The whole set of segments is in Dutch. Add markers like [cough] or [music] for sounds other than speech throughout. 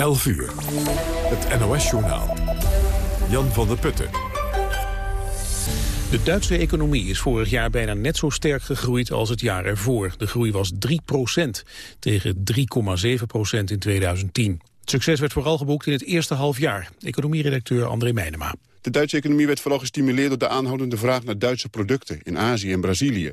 11 uur. Het NOS-journaal. Jan van der Putten. De Duitse economie is vorig jaar bijna net zo sterk gegroeid als het jaar ervoor. De groei was 3% tegen 3,7% in 2010. Het succes werd vooral geboekt in het eerste halfjaar. Economieredacteur André Meijnema. De Duitse economie werd vooral gestimuleerd door de aanhoudende vraag naar Duitse producten in Azië en Brazilië.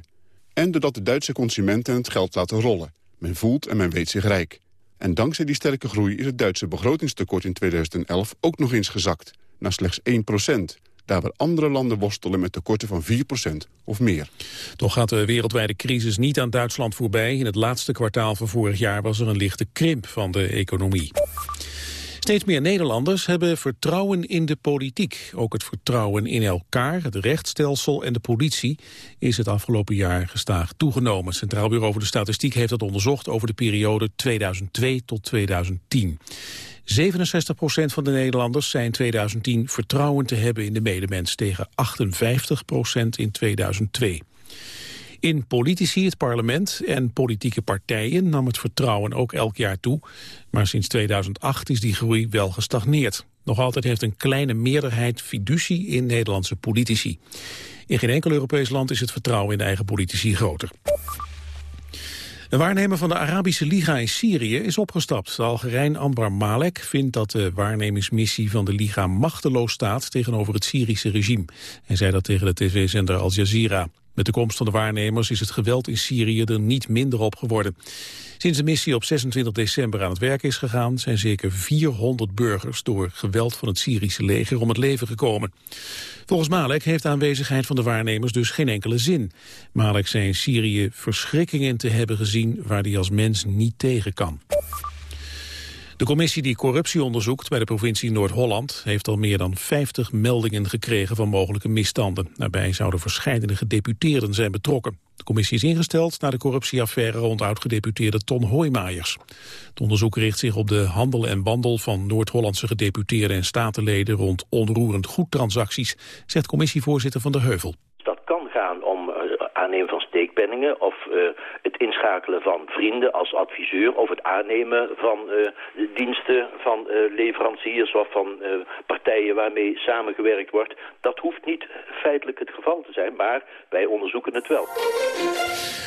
En doordat de Duitse consumenten het geld laten rollen. Men voelt en men weet zich rijk. En dankzij die sterke groei is het Duitse begrotingstekort in 2011 ook nog eens gezakt. Naar slechts 1 procent. Daar waar andere landen worstelen met tekorten van 4% of meer. Toch gaat de wereldwijde crisis niet aan Duitsland voorbij. In het laatste kwartaal van vorig jaar was er een lichte krimp van de economie. Steeds meer Nederlanders hebben vertrouwen in de politiek. Ook het vertrouwen in elkaar, het rechtsstelsel en de politie is het afgelopen jaar gestaag toegenomen. Het Centraal Bureau voor de Statistiek heeft dat onderzocht over de periode 2002 tot 2010. 67 procent van de Nederlanders zei in 2010 vertrouwen te hebben in de medemens tegen 58 procent in 2002. In politici, het parlement en politieke partijen nam het vertrouwen ook elk jaar toe. Maar sinds 2008 is die groei wel gestagneerd. Nog altijd heeft een kleine meerderheid fiducie in Nederlandse politici. In geen enkel Europees land is het vertrouwen in de eigen politici groter. Een waarnemer van de Arabische Liga in Syrië is opgestapt. De Algerijn Ambar Malek vindt dat de waarnemingsmissie van de Liga machteloos staat tegenover het Syrische regime. Hij zei dat tegen de tv-zender Al Jazeera. Met de komst van de waarnemers is het geweld in Syrië er niet minder op geworden. Sinds de missie op 26 december aan het werk is gegaan... zijn zeker 400 burgers door geweld van het Syrische leger om het leven gekomen. Volgens Malek heeft de aanwezigheid van de waarnemers dus geen enkele zin. Malek zei in Syrië verschrikkingen te hebben gezien waar hij als mens niet tegen kan. De commissie die corruptie onderzoekt bij de provincie Noord-Holland... heeft al meer dan 50 meldingen gekregen van mogelijke misstanden. Daarbij zouden verschillende gedeputeerden zijn betrokken. De commissie is ingesteld na de corruptieaffaire rond oud-gedeputeerde Ton Hoijmaijers. Het onderzoek richt zich op de handel en wandel van Noord-Hollandse gedeputeerden en statenleden rond onroerend goedtransacties, zegt commissievoorzitter Van der Heuvel of uh, het inschakelen van vrienden als adviseur... of het aannemen van uh, diensten van uh, leveranciers... of van partijen waarmee samengewerkt wordt. Dat hoeft niet feitelijk het geval te zijn, maar wij onderzoeken het wel.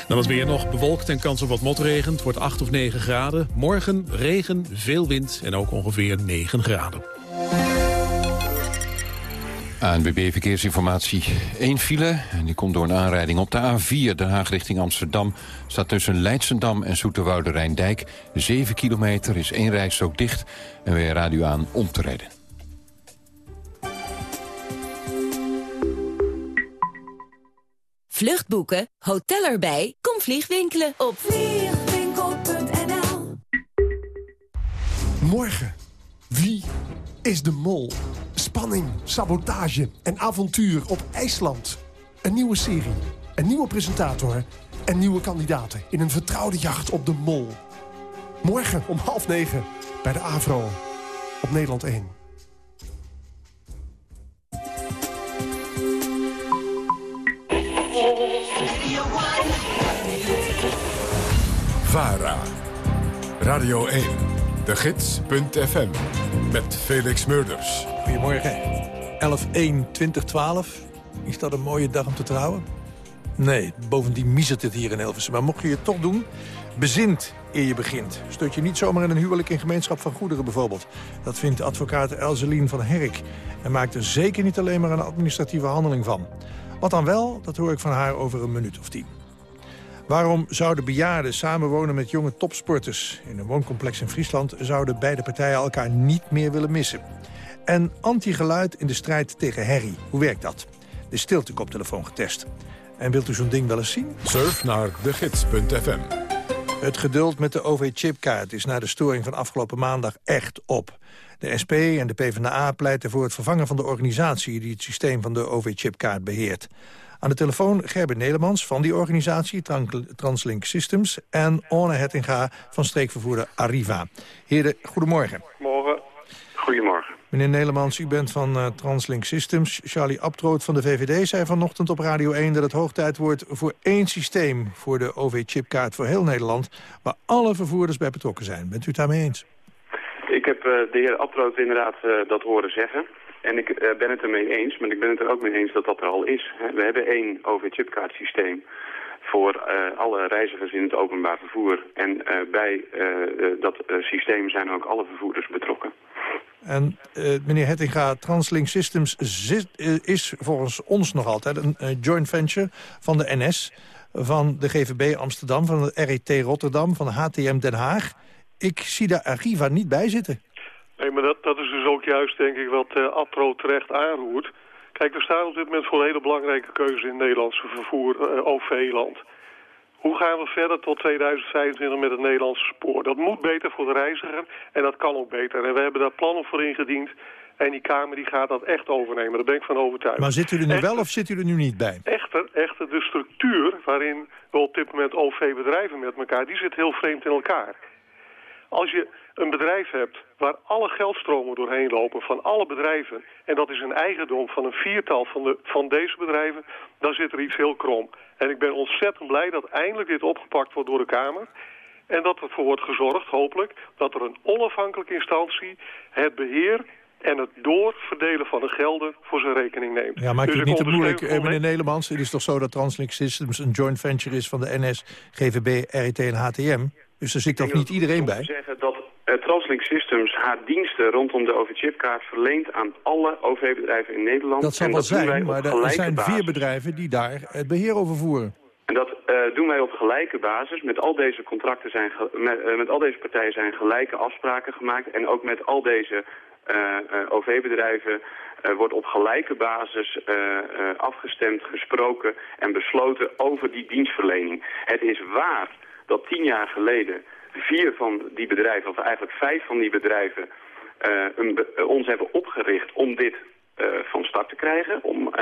Dan was weer nog bewolkt en kans op wat motregen. Het wordt 8 of 9 graden. Morgen regen, veel wind en ook ongeveer 9 graden. ANWB Verkeersinformatie. Eén file, en die komt door een aanrijding op de A4 Den Haag richting Amsterdam. Staat tussen Leidsendam en Zoeterwoude Rijndijk. 7 kilometer is één rijstrook dicht en weer radio aan om te rijden. Vluchtboeken, hotel erbij, kom vliegwinkelen op vliegwinkel.nl Morgen, wie is de mol? Spanning, sabotage en avontuur op IJsland. Een nieuwe serie, een nieuwe presentator en nieuwe kandidaten... in een vertrouwde jacht op de mol. Morgen om half negen bij de AVRO op Nederland 1. VARA, Radio 1, de gids.fm, met Felix Murders. Goedemorgen. 11-1-2012. Is dat een mooie dag om te trouwen? Nee, bovendien miezert het hier in Hilversum. Maar mocht je het toch doen, bezint eer je begint. Stoot je niet zomaar in een huwelijk in gemeenschap van goederen bijvoorbeeld. Dat vindt advocaat Elzelien van Herk. En maakt er zeker niet alleen maar een administratieve handeling van. Wat dan wel, dat hoor ik van haar over een minuut of tien. Waarom zouden bejaarden samenwonen met jonge topsporters? In een wooncomplex in Friesland zouden beide partijen elkaar niet meer willen missen. En anti-geluid in de strijd tegen herrie. Hoe werkt dat? De stiltekoptelefoon getest. En wilt u zo'n ding wel eens zien? Surf naar degids.fm. Het geduld met de OV-chipkaart is na de storing van afgelopen maandag echt op. De SP en de PvdA pleiten voor het vervangen van de organisatie... die het systeem van de OV-chipkaart beheert. Aan de telefoon Gerben Nedermans van die organisatie, Translink Systems... en Orne Hettinga van streekvervoerder Arriva. Heren, goedemorgen. Morgen. Goedemorgen. Meneer Nedermans, u bent van uh, Translink Systems. Charlie Abtroot van de VVD zei vanochtend op Radio 1 dat het hoog tijd wordt voor één systeem voor de OV-chipkaart voor heel Nederland, waar alle vervoerders bij betrokken zijn. Bent u het daarmee eens? Ik heb uh, de heer Abtroot inderdaad uh, dat horen zeggen. En ik uh, ben het ermee eens, maar ik ben het er ook mee eens dat dat er al is. We hebben één OV-chipkaartsysteem voor uh, alle reizigers in het openbaar vervoer. En uh, bij dat systeem zijn ook alle vervoerders betrokken. En meneer Hettinga, Translink Systems zit, is volgens ons nog altijd een joint venture van de NS... van de GVB Amsterdam, van de RET Rotterdam, van de HTM Den Haag. Ik zie daar Arriva niet bij zitten. Nee, maar dat, dat is dus ook juist, denk ik, wat uh, Atro terecht aanroert. Kijk, we staan op dit moment voor een hele belangrijke keuze in het Nederlandse vervoer, uh, OV-land. Hoe gaan we verder tot 2025 met het Nederlandse spoor? Dat moet beter voor de reiziger en dat kan ook beter. En we hebben daar plannen voor ingediend. En die Kamer die gaat dat echt overnemen. Daar ben ik van overtuigd. Maar zit u er nu echter, wel of zit u er nu niet bij? Echter, echter, de structuur waarin we op dit moment OV-bedrijven met elkaar... die zit heel vreemd in elkaar. Als je een bedrijf hebt waar alle geldstromen doorheen lopen van alle bedrijven... en dat is een eigendom van een viertal van, de, van deze bedrijven... dan zit er iets heel krom. En ik ben ontzettend blij dat eindelijk dit opgepakt wordt door de Kamer... en dat ervoor wordt gezorgd, hopelijk, dat er een onafhankelijke instantie... het beheer en het doorverdelen van de gelden voor zijn rekening neemt. Ja, maakt dus het niet te moeilijk, eh, meneer Nederlands. Het is toch zo dat Translink Systems een joint venture is van de NS, GVB, RET en HTM? Dus er zit toch niet iedereen bij? zeggen dat Translink Systems haar diensten rondom de OV-chipkaart verleent aan alle OV-bedrijven in Nederland. Dat zal wel zijn, maar er zijn vier bedrijven die daar het beheer over voeren. En dat uh, doen wij op gelijke basis. Met al deze contracten zijn, met, uh, met, al deze partijen zijn gelijke afspraken gemaakt. En ook met al deze OV-bedrijven wordt op gelijke basis afgestemd, gesproken en besloten over die dienstverlening. Het is waar dat tien jaar geleden vier van die bedrijven, of eigenlijk vijf van die bedrijven, uh, een, uh, ons hebben opgericht om dit uh, van start te krijgen. Om,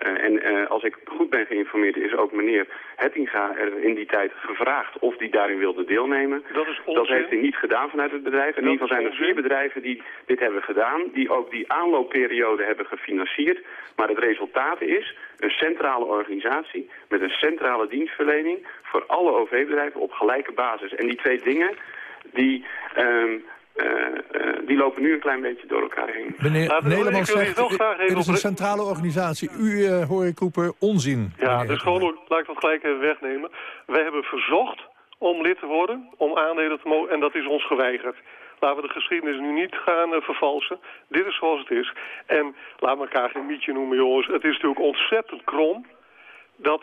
en als ik goed ben geïnformeerd is ook meneer Hettinga er in die tijd gevraagd of die daarin wilde deelnemen. Dat, is dat heeft hij niet gedaan vanuit het bedrijf. In ieder geval zijn er vier bedrijven die dit hebben gedaan, die ook die aanloopperiode hebben gefinancierd. Maar het resultaat is een centrale organisatie met een centrale dienstverlening voor alle OV-bedrijven op gelijke basis. En die twee dingen, die... Um, uh, uh, die lopen nu een klein beetje door elkaar heen. Meneer Nederland zegt, het is een centrale organisatie. U, uh, hoor ik roepen, onzin. Ja, dus gewoon, laat ik dat gelijk even wegnemen. Wij hebben verzocht om lid te worden, om aandelen te mogen, en dat is ons geweigerd. Laten we de geschiedenis nu niet gaan uh, vervalsen. Dit is zoals het is. En laat elkaar geen mietje noemen, jongens. Het is natuurlijk ontzettend krom dat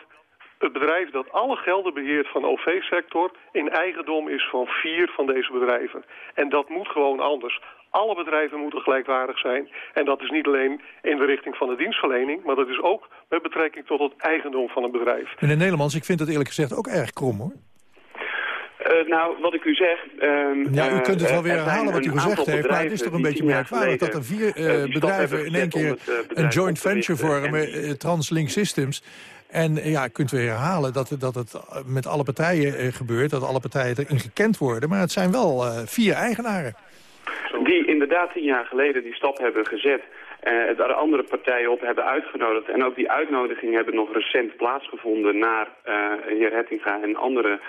het bedrijf dat alle gelden beheert van de OV-sector... in eigendom is van vier van deze bedrijven. En dat moet gewoon anders. Alle bedrijven moeten gelijkwaardig zijn. En dat is niet alleen in de richting van de dienstverlening... maar dat is ook met betrekking tot het eigendom van een bedrijf. Meneer Nederlands, ik vind het eerlijk gezegd ook erg krom, hoor. Uh, nou, wat ik u zeg... Uh, ja, u kunt het wel weer herhalen wat u gezegd heeft, maar het is toch een beetje merkwaardig dat er vier uh, bedrijven in één keer het, een joint venture vormen, Translink Systems. En ja, kunt weer herhalen dat, dat het met alle partijen gebeurt, dat alle partijen erin gekend worden, maar het zijn wel vier eigenaren. Die inderdaad tien jaar geleden die stap hebben gezet uh, daar andere partijen op hebben uitgenodigd. En ook die uitnodigingen hebben nog recent plaatsgevonden naar uh, heer Hettinga en andere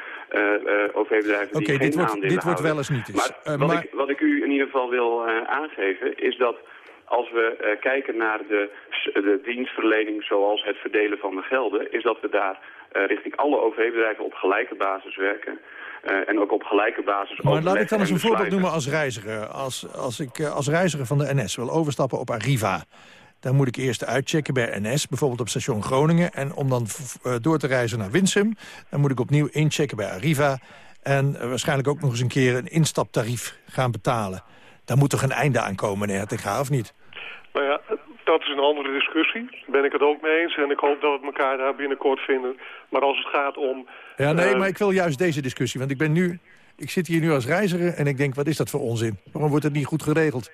OV-bedrijven okay, die dit wordt, aandelen dit wordt wel eens niet eens. Maar, wat, maar... Ik, wat ik u in ieder geval wil aangeven is dat als we kijken naar de, de dienstverlening zoals het verdelen van de gelden... is dat we daar richting alle OV-bedrijven op gelijke basis werken... Uh, en ook op gelijke basis Maar laat ik dan eens een voorbeeld noemen als reiziger. Als, als ik als reiziger van de NS wil overstappen op Arriva... dan moet ik eerst uitchecken bij NS, bijvoorbeeld op station Groningen... en om dan uh, door te reizen naar Winsum... dan moet ik opnieuw inchecken bij Arriva... en waarschijnlijk ook nog eens een keer een instaptarief gaan betalen. Daar moet toch een einde aan komen, meneer Hertinga, of niet? Nou ja, dat is een andere discussie. Daar ben ik het ook mee eens. En ik hoop dat we elkaar daar binnenkort vinden. Maar als het gaat om... Ja, nee, uh, maar ik wil juist deze discussie. Want ik ben nu... Ik zit hier nu als reiziger en ik denk, wat is dat voor onzin? Waarom wordt het niet goed geregeld?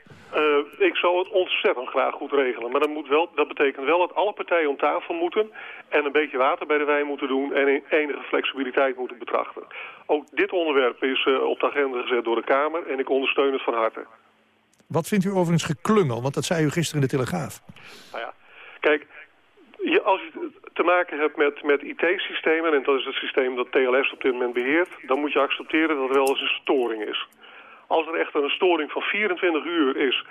Zou het ontzettend graag goed regelen. Maar dat, moet wel, dat betekent wel dat alle partijen om tafel moeten... en een beetje water bij de wijn moeten doen... en enige flexibiliteit moeten betrachten. Ook dit onderwerp is uh, op de agenda gezet door de Kamer... en ik ondersteun het van harte. Wat vindt u overigens geklungel? Want dat zei u gisteren in de Telegraaf. Nou ja, kijk, je, als je te maken hebt met, met IT-systemen... en dat is het systeem dat TLS op dit moment beheert... dan moet je accepteren dat er wel eens een storing is. Als er echter een storing van 24 uur is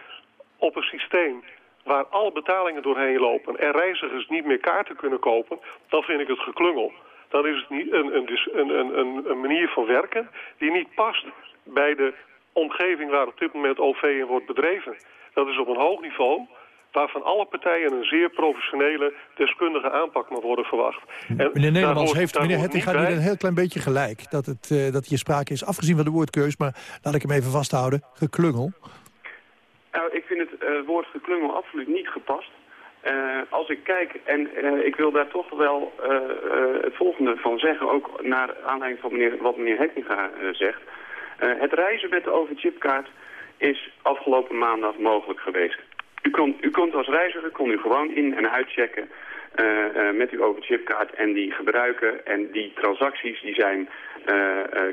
op een systeem waar alle betalingen doorheen lopen en reizigers niet meer kaarten kunnen kopen, dan vind ik het geklungel. Dan is het niet een, een, een, een, een manier van werken die niet past bij de omgeving waar op dit moment OV in wordt bedreven. Dat is op een hoog niveau waarvan alle partijen een zeer professionele, deskundige aanpak moet worden verwacht. En meneer Nederlands, heeft meneer Hettinga niet een heel klein beetje gelijk... dat, het, uh, dat hier sprake is, afgezien van de woordkeus... maar laat ik hem even vasthouden, geklungel? Het uh, woord geklungel absoluut niet gepast. Uh, als ik kijk, en uh, ik wil daar toch wel het volgende van zeggen, ook naar aanleiding van meneer, wat meneer Hekkinga zegt. het reizen met de overchipkaart is afgelopen maandag mogelijk geweest. U kon, u kon als reiziger kon u gewoon in- en uitchecken met uw overchipkaart en die gebruiken. En die transacties die zijn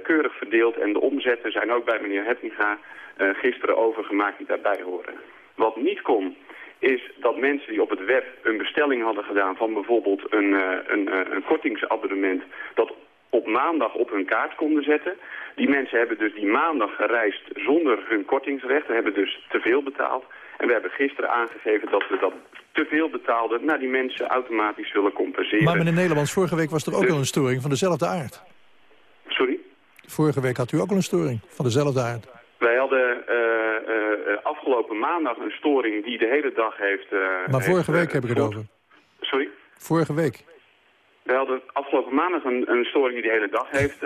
keurig verdeeld en de omzetten zijn ook bij meneer Hettinga gisteren overgemaakt die daarbij horen. Wat niet kon, is dat mensen die op het web een bestelling hadden gedaan van bijvoorbeeld een, een, uh, een kortingsabonnement, dat op maandag op hun kaart konden zetten. Die mensen hebben dus die maandag gereisd zonder hun kortingsrecht, hebben dus te veel betaald. En we hebben gisteren aangegeven dat we dat te veel betaalden naar die mensen automatisch zullen compenseren. Maar meneer Nederlands, vorige week was er ook dus... al een storing van dezelfde aard. Sorry? Vorige week had u ook al een storing van dezelfde aard. Wij hadden uh, afgelopen maandag een storing die de hele dag heeft... Uh, maar vorige heeft, week heb ik het over. Sorry? Vorige week. We hadden afgelopen maandag een, een storing die de hele dag heeft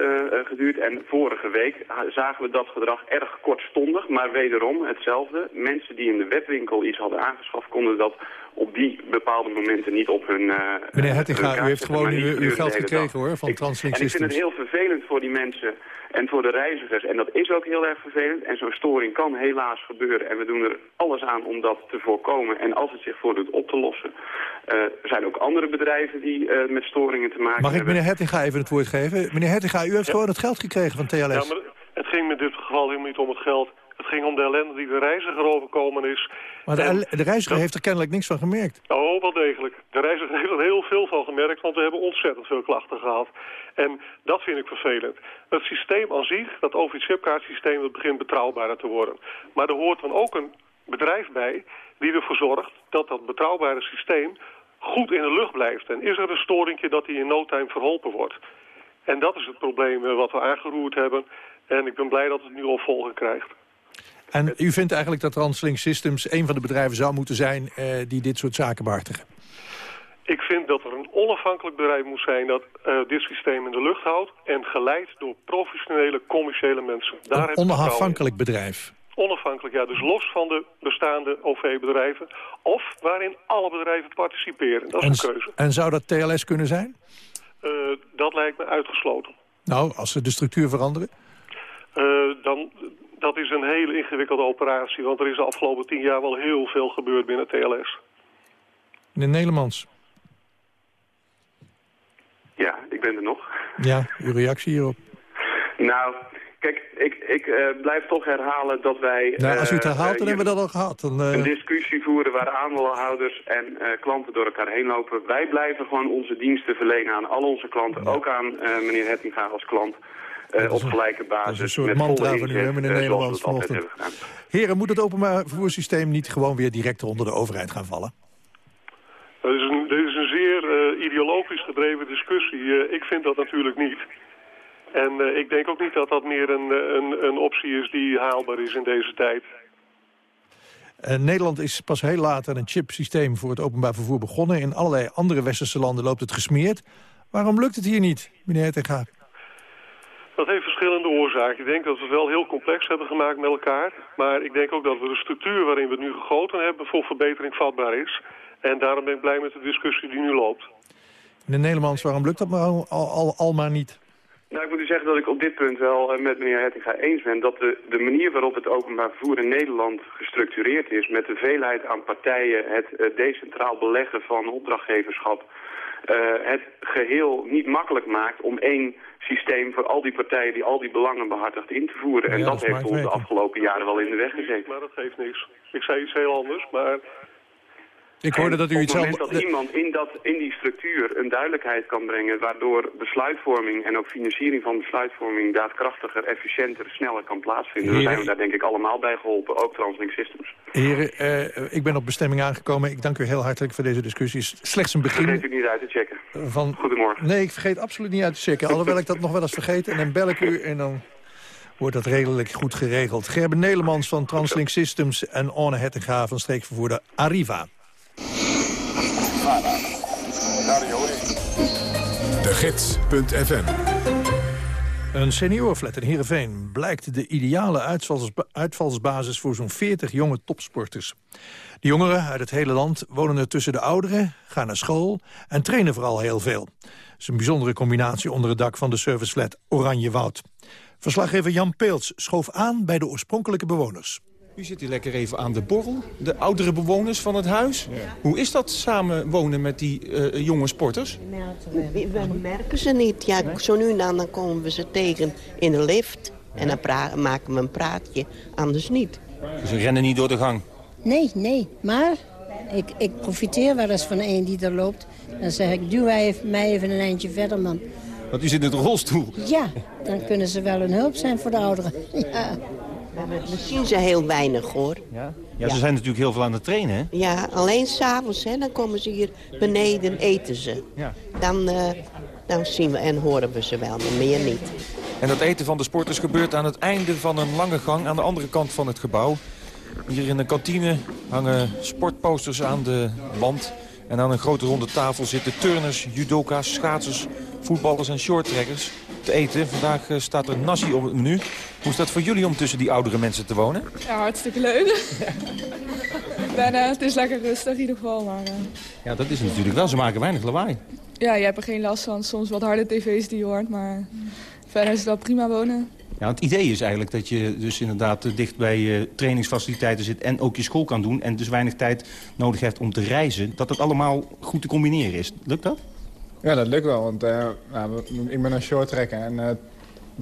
geduurd. En vorige week zagen we dat gedrag erg kortstondig, maar wederom hetzelfde. Mensen die in de webwinkel iets hadden aangeschaft, konden dat op die bepaalde momenten niet op hun... Uh, Meneer Hettinga, u heeft gewoon uw, uw geld gekregen hoor, van Translink En ik vind het heel vervelend voor die mensen en voor de reizigers. En dat is ook heel erg vervelend. En zo'n storing kan helaas gebeuren. En we doen er alles aan om dat te voorkomen. En als het zich voordoet op te lossen. Uh, er zijn ook andere bedrijven die uh, met storingen te maken Mag hebben. ik meneer Hettinga even het woord geven? Meneer Hettinga, u heeft ja. gewoon het geld gekregen van TLS. Ja, maar het ging in dit geval helemaal niet om het geld. Het ging om de ellende die de reiziger overkomen is. Maar de, en, de reiziger dat... heeft er kennelijk niks van gemerkt. Oh, wel degelijk. De reiziger heeft er heel veel van gemerkt, want we hebben ontzettend veel klachten gehad. En dat vind ik vervelend. Het systeem aan zich, dat OV-chipkaartsysteem, dat begint betrouwbaarder te worden. Maar er hoort dan ook een bedrijf bij die ervoor zorgt dat dat betrouwbare systeem goed in de lucht blijft. En is er een storingje dat die in no time verholpen wordt. En dat is het probleem wat we aangeroerd hebben. En ik ben blij dat het nu al volgen krijgt. En u vindt eigenlijk dat Translink Systems een van de bedrijven zou moeten zijn uh, die dit soort zaken behartigen? Ik vind dat er een onafhankelijk bedrijf moet zijn dat uh, dit systeem in de lucht houdt... en geleid door professionele, commerciële mensen. Daar een onafhankelijk bedrijf? Onafhankelijk, ja. Dus los van de bestaande OV-bedrijven. Of waarin alle bedrijven participeren. Dat is en, een keuze. En zou dat TLS kunnen zijn? Uh, dat lijkt me uitgesloten. Nou, als ze de structuur veranderen? Uh, dan, dat is een hele ingewikkelde operatie. Want er is de afgelopen tien jaar wel heel veel gebeurd binnen TLS. Meneer Nederlands. Ja, ik ben er nog. Ja, uw reactie hierop? Nou, kijk, ik, ik uh, blijf toch herhalen dat wij... Nou, als u het herhaalt, uh, dan hebben we dat al gehad. Dan, uh... Een discussie voeren waar aandeelhouders en klanten door elkaar heen lopen. Wij blijven gewoon onze diensten verlenen aan al onze klanten. Ja. Ook aan meneer Hettinga als klant. Uh, op gelijke basis. Dat is een soort mantra van u, hè, meneer Nederlands vanochtend. Heren, moet het openbaar vervoerssysteem niet gewoon weer direct onder de overheid gaan vallen? Dat is een, dit is een zeer uh, ideologisch gedreven discussie. Uh, ik vind dat natuurlijk niet. En uh, ik denk ook niet dat dat meer een, een, een optie is die haalbaar is in deze tijd. Nederland is pas heel laat aan een chipsysteem voor het openbaar vervoer begonnen. In allerlei andere westerse landen loopt het gesmeerd. Waarom lukt het hier niet, meneer Hettinga? Dat heeft verschillende oorzaken. Ik denk dat we het wel heel complex hebben gemaakt met elkaar. Maar ik denk ook dat we de structuur waarin we het nu gegoten hebben voor verbetering vatbaar is. En daarom ben ik blij met de discussie die nu loopt. Meneer Nederlands, waarom lukt dat maar al, al, al maar niet? Nou, ik moet u zeggen dat ik op dit punt wel met meneer Hettinga eens ben... dat de, de manier waarop het openbaar vervoer in Nederland gestructureerd is... met de veelheid aan partijen, het uh, decentraal beleggen van opdrachtgeverschap... Uh, het geheel niet makkelijk maakt om één systeem voor al die partijen die al die belangen behartigt in te voeren. Ja, en dat, dat heeft ons de afgelopen jaren wel in de weg gezeten. Maar dat geeft niks. Ik zei iets heel anders, maar Ik hoorde En dat u op iets het al... moment dat iemand in, dat, in die structuur een duidelijkheid kan brengen... waardoor besluitvorming en ook financiering van besluitvorming... daadkrachtiger, efficiënter, sneller kan plaatsvinden... dan Heren- zijn we daar denk ik allemaal bij geholpen, ook Translink Systems. Heren, eh, ik ben op bestemming aangekomen. Ik dank u heel hartelijk voor deze discussie. Het is slechts een Vergeet begin u niet uit te checken. van... Goedemorgen. Nee, ik vergeet absoluut niet uit te checken. Alhoewel ik dat nog wel eens vergeet. En dan bel ik u en dan wordt dat redelijk goed geregeld. Gerben Nedermans van Translink Systems en Orne Hettinga van streekvervoerder Arriva. De Gids.fm Een seniorenflat in Heerenveen blijkt de ideale uitvals- uitvalsbasis voor zo'n 40 jonge topsporters. De jongeren uit het hele land wonen er tussen de ouderen, gaan naar school en trainen vooral heel veel. Het is een bijzondere combinatie onder het dak van de serviceflat Oranje Woud. Verslaggever Jan Peels schoof aan bij de oorspronkelijke bewoners. U zit hier lekker even aan de borrel. De oudere bewoners van het huis. Hoe is dat samen wonen met die eh, jonge sporters? We, we merken ze niet. Ja, zo nu en dan, dan komen we ze tegen in de lift. En dan maken we een praatje, anders niet. Ze rennen niet door de gang. Nee, nee. Maar ik, ik profiteer wel eens van een die er loopt. Dan zeg ik, duw mij even, mij even een eindje verder, man. Want u zit in de rolstoel. Ja, dan kunnen ze wel een hulp zijn voor de ouderen. [laughs] Ja. We zien ze heel weinig, hoor. Ja? Ja, ze zijn natuurlijk heel veel aan het trainen, hè? Ja, alleen s'avonds, hè, dan komen ze hier beneden, eten ze. Ja. Dan, eh, dan zien we en horen we ze wel, maar meer niet. En dat eten van de sporters gebeurt aan het einde van een lange gang... aan de andere kant van het gebouw. Hier in de kantine hangen sportposters aan de wand. En aan een grote ronde tafel zitten turners, judoka's, schaatsers, voetballers en shorttrekkers te eten. Vandaag eh, staat er nasi op het menu. Hoe is dat voor jullie om tussen die oudere mensen te wonen? Ja, hartstikke leuk. [laughs] ben, het is lekker rustig in ieder geval. Maar, eh, Ja, dat is het natuurlijk wel. Ze maken weinig lawaai. ja, je hebt er geen last van. Soms wat harde tv's die je hoort, maar verder is het wel prima wonen. Ja, het idee is eigenlijk dat je dus inderdaad eh, dicht bij je trainingsfaciliteiten zit... en ook je school kan doen en dus weinig tijd nodig heeft om te reizen. Dat dat allemaal goed te combineren is. Lukt dat? Ja, dat lukt wel, want eh, nou, ik ben een short trekker en eh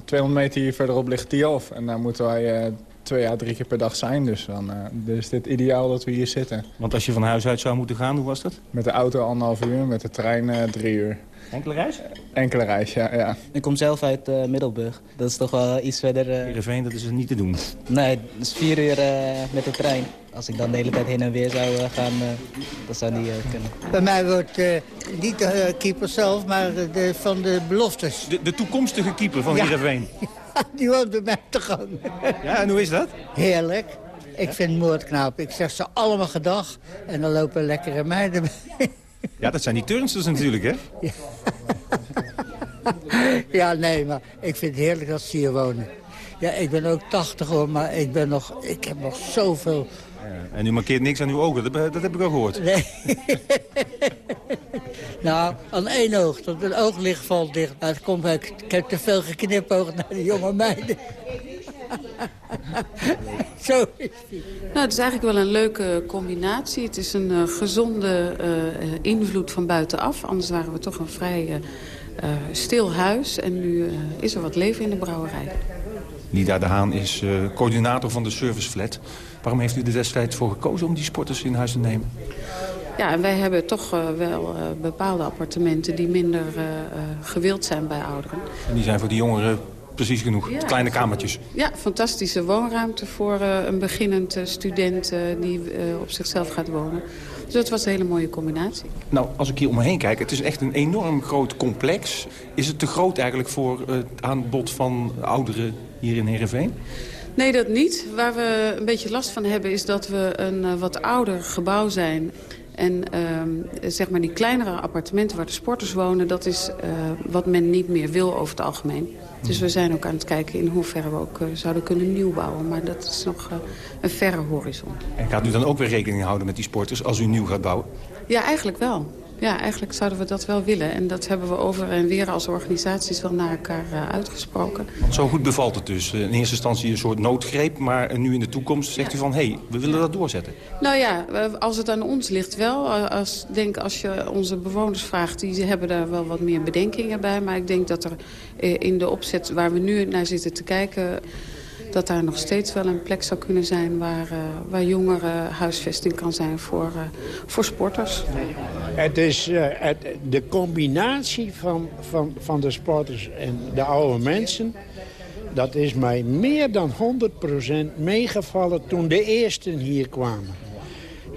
200 meter hier verderop ligt Tiof. En daar moeten wij eh, twee à drie keer per dag zijn, dus dan eh, dus is dit ideaal dat we hier zitten. Want als je van huis uit zou moeten gaan, hoe was dat? Met de auto anderhalf uur, met de trein eh, drie uur. Enkele reis? Enkele reis, ja. ja. Ik kom zelf uit eh, Middelburg. Dat is toch wel iets verder... eh, Heerenveen, dat is er niet te doen. Nee, dat is vier uur eh, met de trein. Als ik dan de hele tijd heen en weer zou gaan, eh, dat zou niet eh, kunnen. Bij mij wordt eh, niet de eh, keeper zelf, maar de, van de beloftes. De, de toekomstige keeper van Ja. Heerenveen. [laughs] Die woont bij mij te gang. Ja, en hoe is dat? Heerlijk. Ik vind moordknaap. Ik zeg ze allemaal gedag en dan lopen lekkere meiden bij. Ja, dat zijn die turnsters natuurlijk, hè? [laughs] Ja, nee, maar ik vind het heerlijk dat ze hier wonen. Ja, ik ben ook 80 hoor, maar ik, ben nog, ik heb nog zoveel... En u markeert niks aan uw ogen, dat, dat heb ik al gehoord. Nee. [laughs] nou, aan één oog, dat mijn ooglicht valt dicht. Nou, het komt, ik, ik heb te veel geknipoogd naar de jonge meiden. [laughs] Zo is het. Nou, het is eigenlijk wel een leuke combinatie. Het is een eh, gezonde eh, eh, invloed van buitenaf. Anders waren we toch een vrij stil huis. En nu is er wat leven in de brouwerij. Nida de Haan is eh, coördinator van de serviceflat. Waarom heeft u er destijds voor gekozen om die sporters in huis te nemen? Ja, en wij hebben toch wel eh, bepaalde appartementen... die minder gewild zijn bij ouderen. En die zijn voor die jongeren precies genoeg. Ja. Kleine kamertjes. Ja, fantastische woonruimte voor eh, een beginnend eh, student... eh, die op zichzelf gaat wonen. Dus dat was een hele mooie combinatie. Nou, als ik hier om me heen kijk, het is echt een enorm groot complex. Is het te groot eigenlijk voor het aanbod van ouderen hier in Heerenveen? Nee, dat niet. Waar we een beetje last van hebben is dat we een wat ouder gebouw zijn. En ehm, zeg maar die kleinere appartementen waar de sporters wonen... dat is eh, wat men niet meer wil over het algemeen. Dus we zijn ook aan het kijken in hoeverre we ook eh, zouden kunnen nieuwbouwen. Maar dat is nog eh, een verre horizon. En gaat u dan ook weer rekening houden met die sporters als u nieuw gaat bouwen? Ja, eigenlijk wel. Ja, eigenlijk zouden we dat wel willen. En dat hebben we over en weer als organisaties wel naar elkaar eh, uitgesproken. Zo goed bevalt het dus. In eerste instantie een soort noodgreep, maar nu in de toekomst zegt u van... hé, hey, we willen dat doorzetten. Nou ja, eh, als het aan ons ligt wel. Eh, Als, denk als je onze bewoners vraagt, die hebben daar wel wat meer bedenkingen bij. Maar ik denk dat er in de opzet waar we nu naar zitten te kijken... dat daar nog steeds wel een plek zou kunnen zijn... waar, uh, waar jongeren huisvesting kan zijn voor, uh, voor sporters. Het is uh, het, de combinatie van, van, van de sporters en de oude mensen... dat is mij meer dan 100% meegevallen toen de eersten hier kwamen.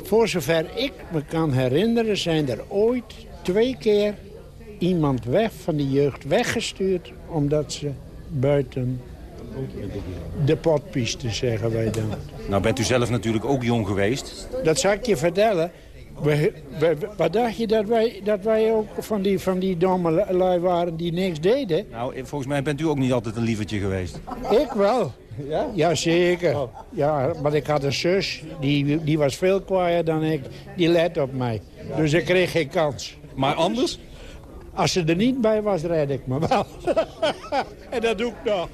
Voor zover ik me kan herinneren zijn er ooit twee keer iemand weg van de jeugd weggestuurd... omdat ze buiten de potpiste, zeggen wij dan. Nou bent u zelf natuurlijk ook jong geweest. Dat zal ik je vertellen. We, we, wat dacht je dat wij, dat wij ook van die, van die domme lui waren die niks deden? Nou, volgens mij bent u ook niet altijd een lievertje geweest. Ik wel. Ja? Jazeker. Ja, maar ik had een zus, die, die was veel kwaaier dan ik. Die let op mij. Dus ik kreeg geen kans. Maar anders? Als ze er niet bij was, red ik me wel. [laughs] en dat doe ik nog.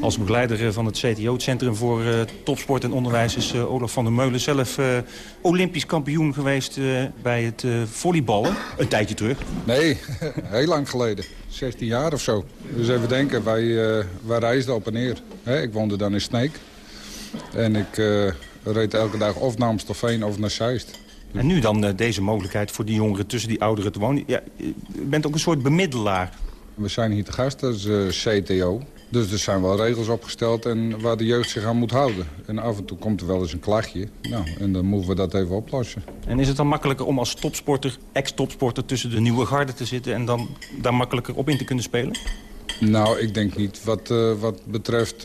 Als begeleider van het CTO, het Centrum voor uh, Topsport en Onderwijs... is uh, Olaf van der Meulen zelf uh, olympisch kampioen geweest bij het volleyballen. Een tijdje terug. Nee, [laughs] heel lang geleden. 16 jaar of zo. Dus even denken, wij, wij reisden op en neer. Hè, ik woonde dan in Sneek. En ik reed elke dag of naar Amstelveen of naar Zeist. En nu dan deze mogelijkheid voor die jongeren tussen die ouderen te wonen. Ja, je bent ook een soort bemiddelaar. We zijn hier te gast als CTO. Dus er zijn wel regels opgesteld en waar de jeugd zich aan moet houden. En af en toe komt er wel eens een klachtje. Nou, en dan moeten we dat even oplossen. En is het dan makkelijker om als topsporter, ex-topsporter... tussen de nieuwe garde te zitten en dan daar makkelijker op in te kunnen spelen? Nou, ik denk niet wat, uh, wat betreft uh,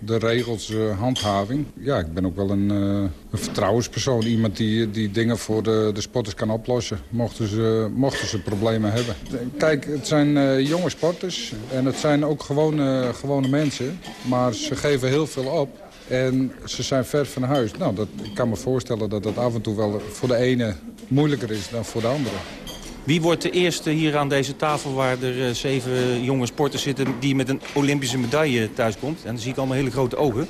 de regels uh, handhaving. Ja, ik ben ook wel een, een, vertrouwenspersoon. Iemand die, die dingen voor de, de sporters kan oplossen. Mochten ze, mochten ze problemen hebben. Kijk, het zijn jonge sporters. En het zijn ook gewone, gewone mensen. Maar ze geven heel veel op. En ze zijn ver van huis. Nou, dat, ik kan me voorstellen dat dat af en toe wel voor de ene moeilijker is dan voor de andere. Wie wordt de eerste hier aan deze tafel waar er uh, zeven jonge sporters zitten... die met een Olympische medaille thuiskomt? En dan zie ik allemaal hele grote ogen.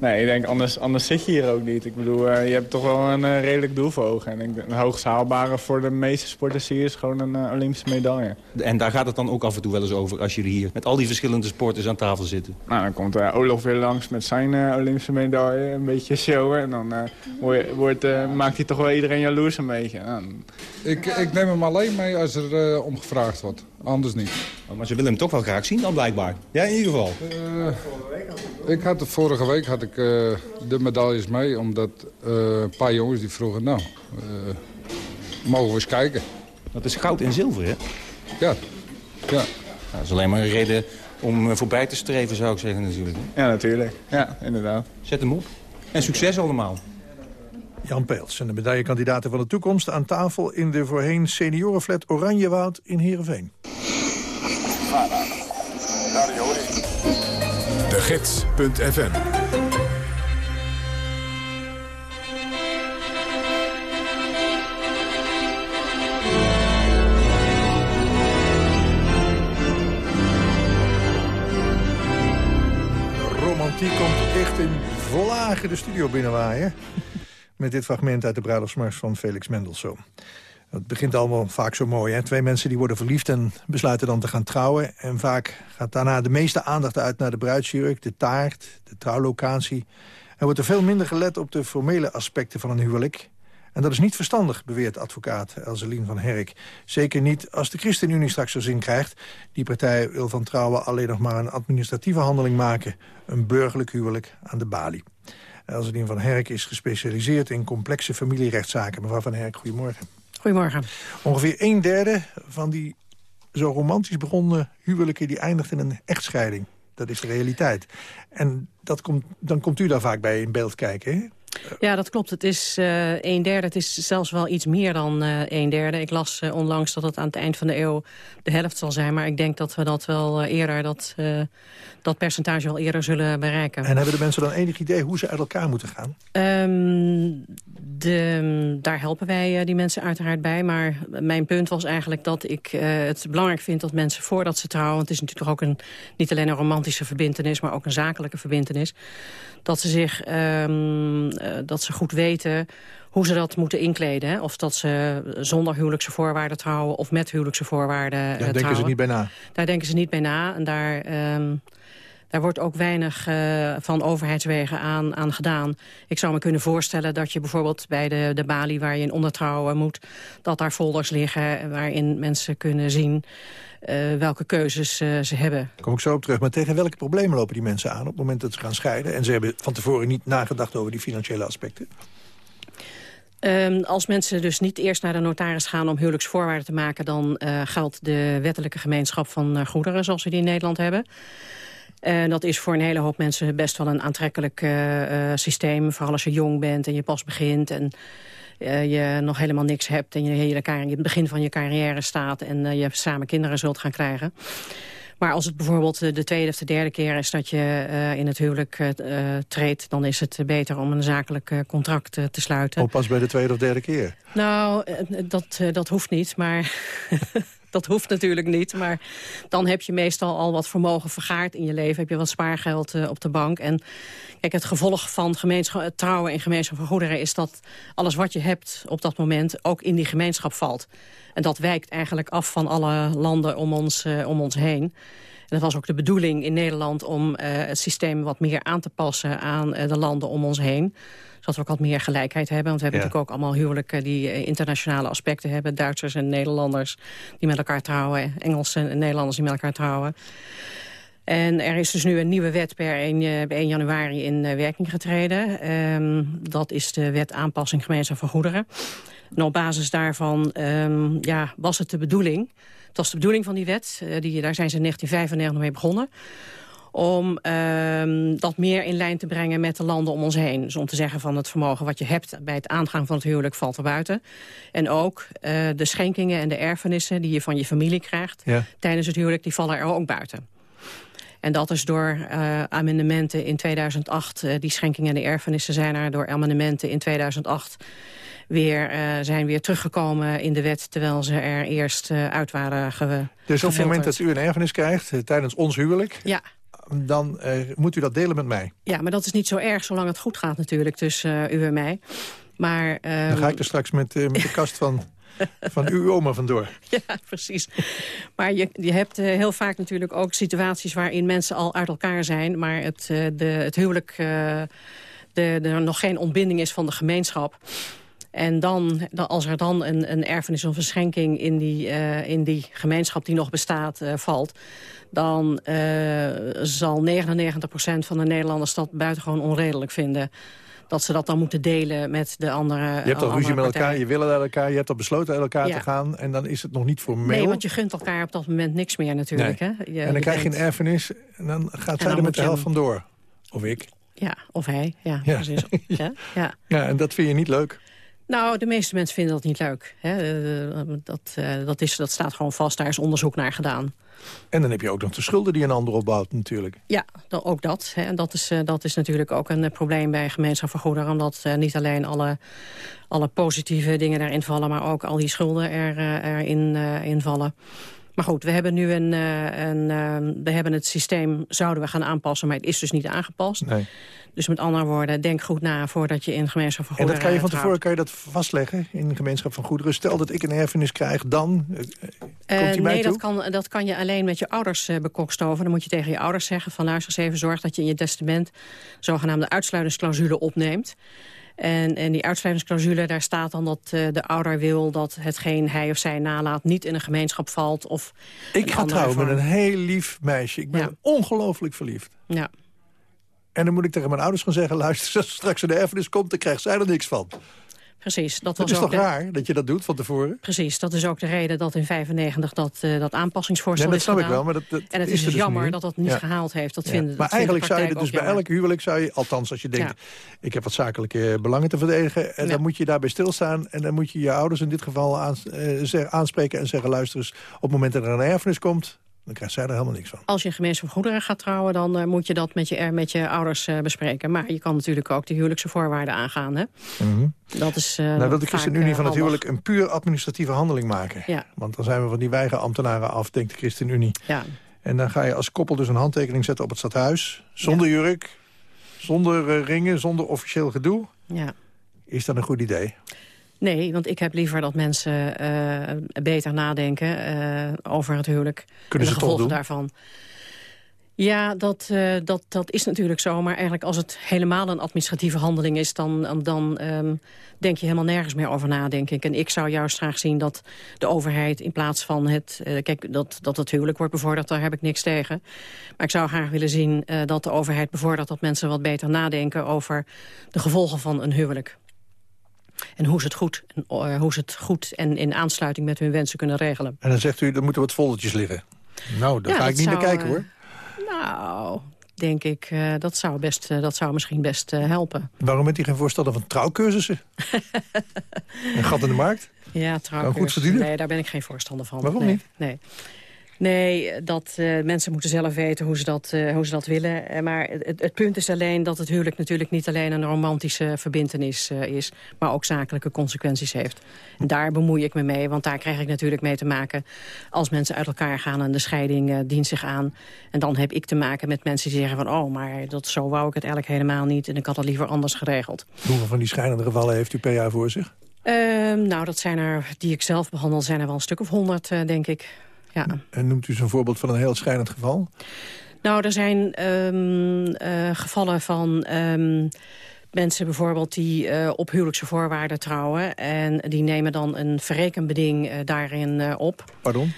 Nee, ik denk, anders, anders zit je hier ook niet. Ik bedoel, uh, je hebt toch wel een uh, redelijk doel voor ogen. En ik denk, een hoogst haalbare voor de meeste sporters hier is gewoon een uh, Olympische medaille. En daar gaat het dan ook af en toe wel eens over als jullie hier met al die verschillende sporters aan tafel zitten? Nou, dan komt Olaf weer langs met zijn Olympische medaille, een beetje showen. En dan wordt, wordt, maakt hij toch wel iedereen jaloers een beetje. Nou, ik, ik neem hem alleen mee als er om gevraagd wordt. Anders niet. Oh, maar ze willen hem toch wel graag zien dan blijkbaar. Ja, in ieder geval. ik had de vorige week had ik uh, de medailles mee. Omdat uh, een paar jongens die vroegen, nou, uh, mogen we eens kijken. Dat is goud en zilver, hè? Ja. ja. dat is alleen maar een reden om voorbij te streven, zou ik zeggen natuurlijk. Ja, natuurlijk. Ja, inderdaad. Zet hem op. En succes allemaal. Jan Peels en de medaillekandidaten van de toekomst... aan tafel in de voorheen seniorenflat Oranjewoud in Heerenveen. De Gids.fm romantiek komt echt in vlagen de studio binnenwaaien. Met dit fragment uit de bruiloftsmars van Felix Mendelssohn. Het begint allemaal vaak zo mooi. Hè? Twee mensen die worden verliefd en besluiten dan te gaan trouwen. En vaak gaat daarna de meeste aandacht uit naar de bruidsjurk, de taart, de trouwlocatie. Er wordt er veel minder gelet op de formele aspecten van een huwelijk. En dat is niet verstandig, beweert advocaat Elselien van Herk. Zeker niet als de ChristenUnie straks zo zin krijgt. Die partij wil van trouwen alleen nog maar een administratieve handeling maken. Een burgerlijk huwelijk aan de balie. Elselien van Herk is gespecialiseerd in complexe familierechtszaken. Mevrouw van Herk, goedemorgen. Goedemorgen. Ongeveer een derde van die zo romantisch begonnen huwelijken... die eindigt in een echtscheiding. Dat is de realiteit. En dat komt, dan komt u daar vaak bij in beeld kijken, hè? Ja, dat klopt. Het is uh, een derde. Het is zelfs wel iets meer dan uh, een derde. Ik las uh, onlangs dat het aan het eind van de eeuw de helft zal zijn. Maar ik denk dat we dat wel eerder, dat, dat percentage wel eerder zullen bereiken. En hebben de mensen dan enig idee hoe ze uit elkaar moeten gaan? Um, de, daar helpen wij die mensen uiteraard bij. Maar mijn punt was eigenlijk dat ik het belangrijk vind dat mensen voordat ze trouwen... het is natuurlijk ook een, niet alleen een romantische verbindenis... maar ook een zakelijke verbindenis... dat ze zich um, uh, dat ze goed weten hoe ze dat moeten inkleden. Hè? Of dat ze zonder huwelijkse voorwaarden trouwen of met huwelijkse voorwaarden Daar denken ze niet bij na. Daar denken ze niet bij na. En daar... Um, Daar wordt ook weinig uh, van overheidswegen aan, aan gedaan. Ik zou me kunnen voorstellen dat je bijvoorbeeld bij de, de balie... waar je in ondertrouwen moet, dat daar folders liggen... waarin mensen kunnen zien welke keuzes uh, ze hebben. Daar kom ik zo op terug. Maar tegen welke problemen lopen die mensen aan op het moment dat ze gaan scheiden? En ze hebben van tevoren niet nagedacht over die financiële aspecten? Um, als mensen dus niet eerst naar de notaris gaan om huwelijksvoorwaarden te maken... dan uh, geldt de wettelijke gemeenschap van uh, goederen zoals we die in Nederland hebben. En dat is voor een hele hoop mensen best wel een aantrekkelijk uh, systeem. Vooral als je jong bent en je pas begint en je nog helemaal niks hebt... en je in het begin van je carrière staat en je samen kinderen zult gaan krijgen. Maar als het bijvoorbeeld de tweede of de derde keer is dat je uh, in het huwelijk uh, treedt... dan is het beter om een zakelijk contract te sluiten. Of pas bij de tweede of derde keer? Nou, dat, dat hoeft niet, maar... [laughs] dat hoeft natuurlijk niet, maar dan heb je meestal al wat vermogen vergaard in je leven. Heb je wat spaargeld uh, op de bank. En kijk, het gevolg van gemeenschap, trouwen in gemeenschap van goederen... is dat alles wat je hebt op dat moment ook in die gemeenschap valt. En dat wijkt eigenlijk af van alle landen om ons, uh, om ons heen. En dat was ook de bedoeling in Nederland om uh, het systeem wat meer aan te passen aan de landen om ons heen. Zodat we ook wat meer gelijkheid hebben. Want we hebben ja. natuurlijk ook allemaal huwelijken die uh, internationale aspecten hebben. Duitsers en Nederlanders die met elkaar trouwen. Engelsen en Nederlanders die met elkaar trouwen. En er is dus nu een nieuwe wet per 1, uh, 1 januari in werking getreden. Um, dat is de wet aanpassing gemeenschap van goederen. En op basis daarvan um, ja, was het de bedoeling... Het was de bedoeling van die wet, uh, die, daar zijn ze in 1995 mee begonnen om um, dat meer in lijn te brengen met de landen om ons heen. Dus om te zeggen van het vermogen wat je hebt bij het aangaan van het huwelijk valt er buiten. En ook uh, de schenkingen en de erfenissen die je van je familie krijgt ja. tijdens het huwelijk, die vallen er ook buiten. En dat is door uh, amendementen in 2008, uh, die schenkingen en de erfenissen zijn er door amendementen in 2008 weer, uh, zijn weer teruggekomen in de wet... terwijl ze er eerst uit waren ge Dus op het moment dat u een erfenis krijgt, tijdens ons huwelijk... Ja. Dan moet u dat delen met mij? Ja, maar dat is niet zo erg zolang het goed gaat natuurlijk tussen u en mij. Maar, um... Dan ga ik er straks met, met de kast van... [laughs] van uw oma vandoor. Ja, precies. Maar je, je hebt uh, heel vaak natuurlijk ook situaties... waarin mensen al uit elkaar zijn... maar het, uh, de, het huwelijk uh, de, er nog geen ontbinding is van de gemeenschap... En dan, als er dan een, een erfenis of een schenking in die, uh, in die gemeenschap die nog bestaat uh, valt... dan uh, zal 99% van de Nederlanders dat buitengewoon onredelijk vinden dat ze dat dan moeten delen met de andere Je hebt al ruzie met elkaar, je wil uit elkaar, je hebt al besloten uit elkaar ja. te gaan... en dan is het nog niet formeel. Nee, want je gunt elkaar op dat moment niks meer natuurlijk. Nee. Hè? Je, en dan krijg je een erfenis en dan gaat zij er met de helft hem... vandoor. Of ik. Ja, of hij. Ja, ja. precies. [laughs] ja, ja. ja, en dat vind je niet leuk? Nou, de meeste mensen vinden dat niet leuk. Hè? Dat, uh, dat, is, dat staat gewoon vast, daar is onderzoek naar gedaan. En dan heb je ook nog de schulden die een ander opbouwt natuurlijk. Ja, dan ook dat. Hè. En dat is, uh, dat is natuurlijk ook een probleem bij gemeenschap van goederen. Omdat niet alleen alle, alle positieve dingen daarin vallen... maar ook al die schulden er, erin invallen. Maar goed, we hebben nu een, een we hebben het systeem, zouden we gaan aanpassen... maar het is dus niet aangepast. Nee. Dus met andere woorden, denk goed na voordat je in gemeenschap van goederen... En dat kan je van tevoren kan je dat vastleggen in de gemeenschap van goederen? Stel dat ik een erfenis krijg, dan uh, komt die mij Nee, toe? dat kan, dat kan je alleen met je ouders uh, bekokstoven. Dan moet je tegen je ouders zeggen van luister eens even... zorg dat je in je testament zogenaamde uitsluitingsclausule opneemt. En, en die uitsluitingsclausule, daar staat dan dat uh, de ouder wil... dat hetgeen hij of zij nalaat niet in een gemeenschap valt. Of ik ga trouwen met een heel lief meisje. Ik ben ja. ongelooflijk verliefd. Ja. En dan moet ik tegen mijn ouders gaan zeggen... luister, [laughs] als straks een erfenis komt, dan krijgt zij er niks van. Precies. Dat, dat was is toch de... raar dat je dat doet van tevoren? Precies. Dat is ook de reden dat in 95 dat, uh, dat aanpassingsvoorstel ja, dat is snap gedaan. ik wel, maar dat, dat en het is, dus jammer dat dat niet ja. gehaald heeft. Dat ja. vinden, maar dat eigenlijk zou je dus bij elk huwelijk... zou je, althans als je denkt, ja. ik heb wat zakelijke belangen te verdedigen... en dan moet je daarbij stilstaan... en dan moet je je ouders in dit geval uh, aanspreken en zeggen... luister eens, op het moment dat er een erfenis komt... Dan krijgt zij er helemaal niks van. Als je een gemeenschap van goederen gaat trouwen... dan uh, moet je dat met je, met je ouders uh, bespreken. Maar je kan natuurlijk ook de huwelijkse voorwaarden aangaan. Hè? Mm -hmm. Dat is uh, Nou wil de ChristenUnie van het huwelijk een puur administratieve handeling maken. Ja. Want dan zijn we van die weigerambtenaren af, denkt de ChristenUnie. Ja. En dan ga je als koppel dus een handtekening zetten op het stadhuis. Zonder ja. jurk, zonder ringen, zonder officieel gedoe. Ja. Is dat een goed idee? Nee, want ik heb liever dat mensen uh, beter nadenken uh, over het huwelijk. Kunnen en ze de gevolgen toch doen? daarvan. Ja, dat, uh, dat, dat is natuurlijk zo. Maar eigenlijk als het helemaal een administratieve handeling is... dan, dan um, denk je helemaal nergens meer over na, denk ik. En ik zou juist graag zien dat de overheid in plaats van het... Uh, kijk, dat, dat het huwelijk wordt bevorderd, daar heb ik niks tegen. Maar ik zou graag willen zien uh, dat de overheid bevordert... dat mensen wat beter nadenken over de gevolgen van een huwelijk. En hoe ze het goed, uh, hoe ze het goed en in aansluiting met hun wensen kunnen regelen. En dan zegt u, er moeten wat foldertjes liggen. Nou, daar ja, ga ik niet zou, naar kijken, hoor. Nou, denk ik, uh, dat, zou best, uh, dat zou misschien best uh, helpen. Waarom bent u geen voorstander van trouwcursussen? [laughs] een gat in de markt? Ja, trouwcursussen. Nee, daar ben ik geen voorstander van. Waarom nee, niet? Nee. Nee, dat uh, mensen moeten zelf weten hoe ze dat, uh, hoe ze dat willen. Uh, maar het, het, punt is alleen dat het huwelijk natuurlijk niet alleen een romantische verbintenis is, maar ook zakelijke consequenties heeft. En daar bemoei ik me mee, want daar krijg ik natuurlijk mee te maken als mensen uit elkaar gaan en de scheiding dient zich aan. En dan heb ik te maken met mensen die zeggen van, oh, maar dat, zo wou ik het eigenlijk helemaal niet en ik had het liever anders geregeld. Hoeveel van die scheidende gevallen heeft u per jaar voor zich? nou, dat zijn er, die ik zelf behandel, zijn er wel een stuk of honderd, denk ik. Ja. En noemt u eens een voorbeeld van een heel schijnend geval? Nou, er zijn um, uh, gevallen van um, mensen bijvoorbeeld die uh, op huwelijkse voorwaarden trouwen. En die nemen dan een verrekenbeding uh, daarin op. Pardon?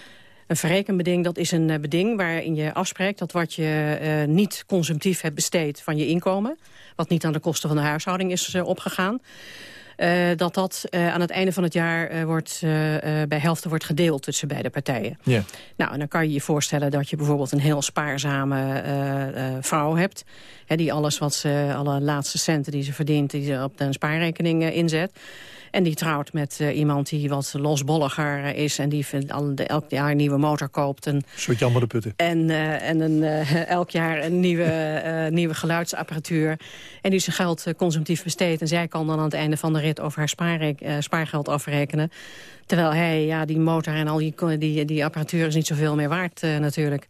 Een verrekenbeding, dat is een beding waarin je afspreekt... dat wat je niet consumptief hebt besteed van je inkomen... wat niet aan de kosten van de huishouding is opgegaan... Uh, dat dat uh, aan het einde van het jaar uh, wordt, bij helften wordt gedeeld tussen beide partijen. Yeah. Nou, en dan kan je je voorstellen dat je bijvoorbeeld een heel spaarzame vrouw hebt. Hè, die alles wat ze, alle laatste centen die ze verdient, die ze op een spaarrekening inzet. En die trouwt met uh, iemand die wat losbolliger is... en die al de, elk jaar een nieuwe motor koopt. En, een soort Jan de Putten. En, uh, en een, [laughs] elk jaar een nieuwe, nieuwe geluidsapparatuur. En die zijn geld consumptief besteedt. En zij kan dan aan het einde van de over haar spaargeld afrekenen. Terwijl hij, ja, die motor en al die, die, die apparatuur is niet zoveel meer waard natuurlijk.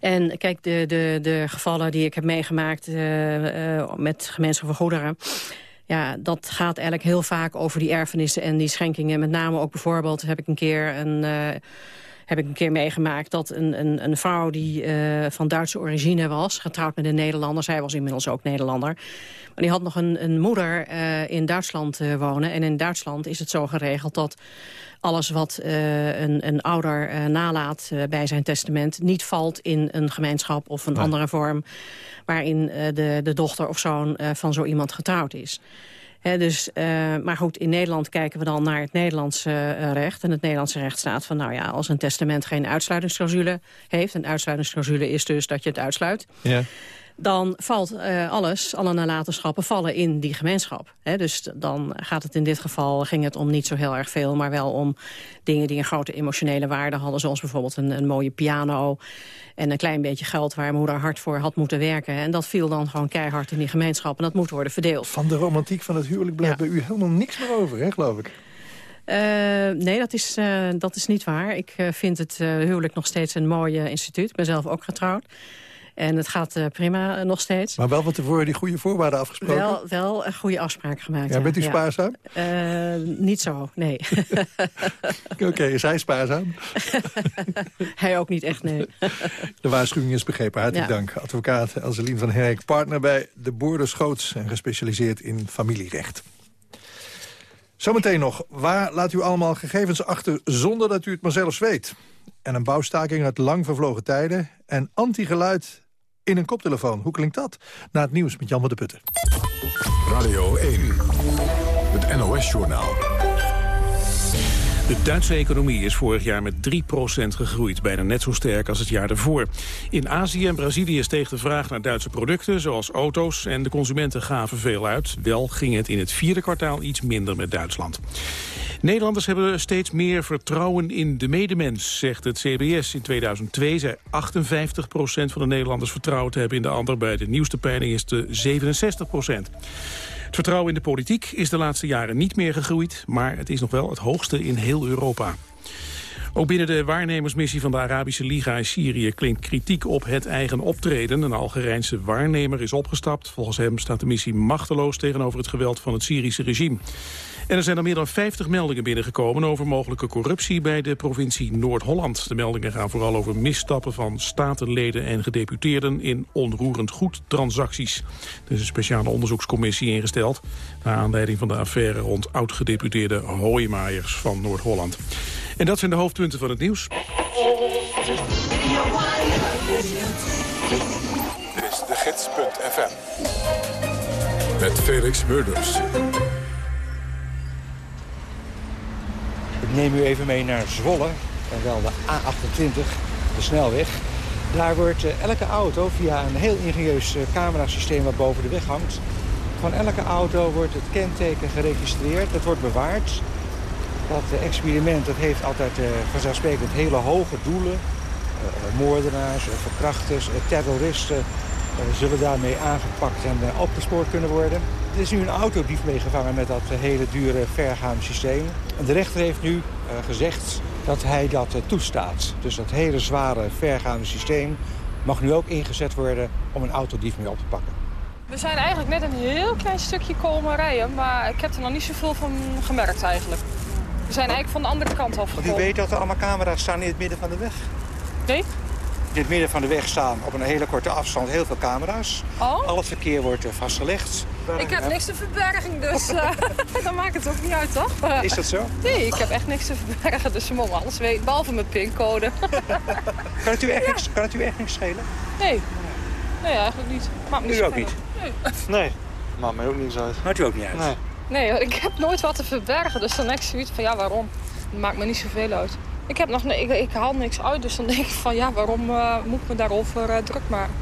En kijk, de, de, de gevallen die ik heb meegemaakt met gemeenschap van goederen ja, dat gaat eigenlijk heel vaak over die erfenissen en die schenkingen. Met name ook bijvoorbeeld heb ik een keer een... Heb ik een keer meegemaakt dat een, een, een vrouw die uh, van Duitse origine was... getrouwd met een Nederlander, zij was inmiddels ook Nederlander... maar die had nog een, een moeder uh, in Duitsland wonen. En in Duitsland is het zo geregeld dat alles wat uh, een, een ouder uh, nalaat uh, bij zijn testament... niet valt in een gemeenschap of een nee. andere vorm... waarin de, de dochter of zoon van zo iemand getrouwd is. Dus, maar goed, in Nederland kijken we dan naar het Nederlandse recht. En het Nederlandse recht staat van... nou ja, als een testament geen uitsluitingsclausule heeft... een uitsluitingsclausule is dus dat je het uitsluit... Ja dan valt uh, alles, alle nalatenschappen vallen in die gemeenschap. Dus dan gaat het in dit geval, ging het om niet zo heel erg veel... maar wel om dingen die een grote emotionele waarde hadden... zoals bijvoorbeeld een, een mooie piano en een klein beetje geld... waar moeder hard voor had moeten werken. En dat viel dan gewoon keihard in die gemeenschap en dat moet worden verdeeld. Van de romantiek van het huwelijk blijft ja. bij u helemaal niks meer over, hè, geloof ik? Uh, nee, dat is, uh, dat is niet waar. Ik vind het huwelijk nog steeds een mooi instituut. Ik ben zelf ook getrouwd. En het gaat uh, prima nog steeds. Maar wel van tevoren die goede voorwaarden afgesproken? Wel, wel een goede afspraak gemaakt. Ja, bent u spaarzaam? Uh, niet zo, nee. [laughs] Oké, okay, is hij spaarzaam? [laughs] hij ook niet echt, nee. [laughs] De waarschuwing is begrepen. Hartelijk ja. dank. Advocaat Elselien van Herk, partner bij de Boorderschoots... en gespecialiseerd in familierecht. Zometeen nog. Waar laat u allemaal gegevens achter zonder dat u het maar zelfs weet? En een bouwstaking uit lang vervlogen tijden. En anti-geluid in een koptelefoon. Hoe klinkt dat? Na het nieuws met Jan van de Putten. Radio 1. Het NOS-journaal. De Duitse economie is vorig jaar met 3% gegroeid, bijna net zo sterk als het jaar ervoor. In Azië en Brazilië steeg de vraag naar Duitse producten, zoals auto's, en de consumenten gaven veel uit. Wel ging het in het vierde kwartaal iets minder met Duitsland. Nederlanders hebben steeds meer vertrouwen in de medemens, zegt het CBS. In 2002 zei 58% van de Nederlanders vertrouwen te hebben in de ander. Bij de nieuwste peiling is het 67% het vertrouwen in de politiek is de laatste jaren niet meer gegroeid... maar het is nog wel het hoogste in heel Europa. Ook binnen de waarnemersmissie van de Arabische Liga in Syrië klinkt kritiek op het eigen optreden. Een Algerijnse waarnemer is opgestapt. Volgens hem staat de missie machteloos tegenover het geweld van het Syrische regime. En er zijn al meer dan 50 meldingen binnengekomen over mogelijke corruptie bij de provincie Noord-Holland. De meldingen gaan vooral over misstappen van statenleden en gedeputeerden in onroerend goed transacties. Er is een speciale onderzoekscommissie ingesteld naar aanleiding van de affaire rond oud-gedeputeerde Hooimaaiers van Noord-Holland. En dat zijn de hoofdpunten van het nieuws. Dit is de gids.fm. Met Felix Murders. Ik neem u even mee naar Zwolle, en wel de A28, de snelweg. Daar wordt eh, elke auto via een heel ingenieus eh, camerasysteem wat boven de weg hangt... van elke auto wordt het kenteken geregistreerd, dat wordt bewaard. Dat eh, experiment dat heeft altijd vanzelfsprekend hele hoge doelen. moordenaars, verkrachters, terroristen zullen daarmee aangepakt en opgespoord kunnen worden. Er is nu een autodief meegevangen met dat hele dure vergaande systeem. En de rechter heeft nu gezegd dat hij dat toestaat. Dus dat hele zware vergaande systeem mag nu ook ingezet worden om een autodief mee op te pakken. We zijn eigenlijk net een heel klein stukje komen rijden, maar ik heb er nog niet zoveel van gemerkt eigenlijk. We zijn eigenlijk van de andere kant af Want u weet dat er allemaal camera's staan in het midden van de weg? Nee? In het midden van de weg staan op een hele korte afstand heel veel camera's. Oh? Al het verkeer wordt vastgelegd. Ik heb niks te verbergen, dus [laughs] [laughs] uh, dan maakt het ook niet uit, toch? Is dat zo? Nee, ik heb echt niks te verbergen, dus ze mogen alles weten, behalve mijn pincode. [laughs] kan, het u echt niks, kan het u echt niks schelen? Nee. Nee, eigenlijk niet. Maakt me u ook niet? Nee. Nee. Maakt mij ook niets uit. Maakt u ook niet uit? Nee. Nee, ik heb nooit wat te verbergen, dus dan denk ik zoiets van ja, waarom? Dat maakt me niet zoveel uit. Ik, heb nog, ik, ik haal niks uit, dus dan [laughs] denk ik van ja, waarom uh, moet ik me daarover uh, druk maken?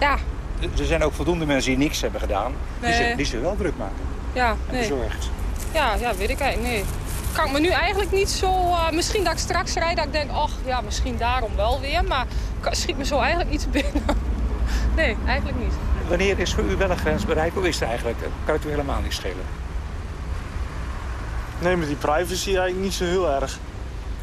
Ja. Er zijn ook voldoende mensen die niks hebben gedaan, nee. die, ze, die wel druk maken. Ja, en nee. bezorgd. Ja, ja, weet ik eigenlijk, nee. Kan ik me nu eigenlijk niet zo... Uh, misschien dat ik straks rijd, dat ik denk, ach, ja, misschien daarom wel weer. Maar schiet me zo eigenlijk niet [laughs] binnen. nee, eigenlijk niet. Wanneer is voor u wel een grens bereikt? Hoe is het eigenlijk? Kan het u helemaal niet schelen? Nee, met die privacy eigenlijk niet zo heel erg.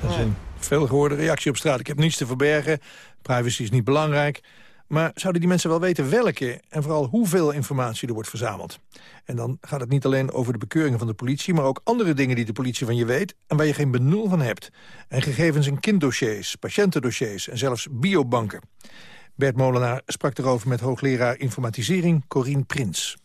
Dat is een veel gehoorde reactie op straat. Ik heb niets te verbergen. Privacy is niet belangrijk. Maar zouden die mensen wel weten welke en vooral hoeveel informatie er wordt verzameld? En dan gaat het niet alleen over de bekeuringen van de politie... maar ook andere dingen die de politie van je weet... en waar je geen benul van hebt. En gegevens in kinddossiers, patiëntendossiers en zelfs biobanken. Bert Molenaar sprak erover met hoogleraar informatisering Corine Prins.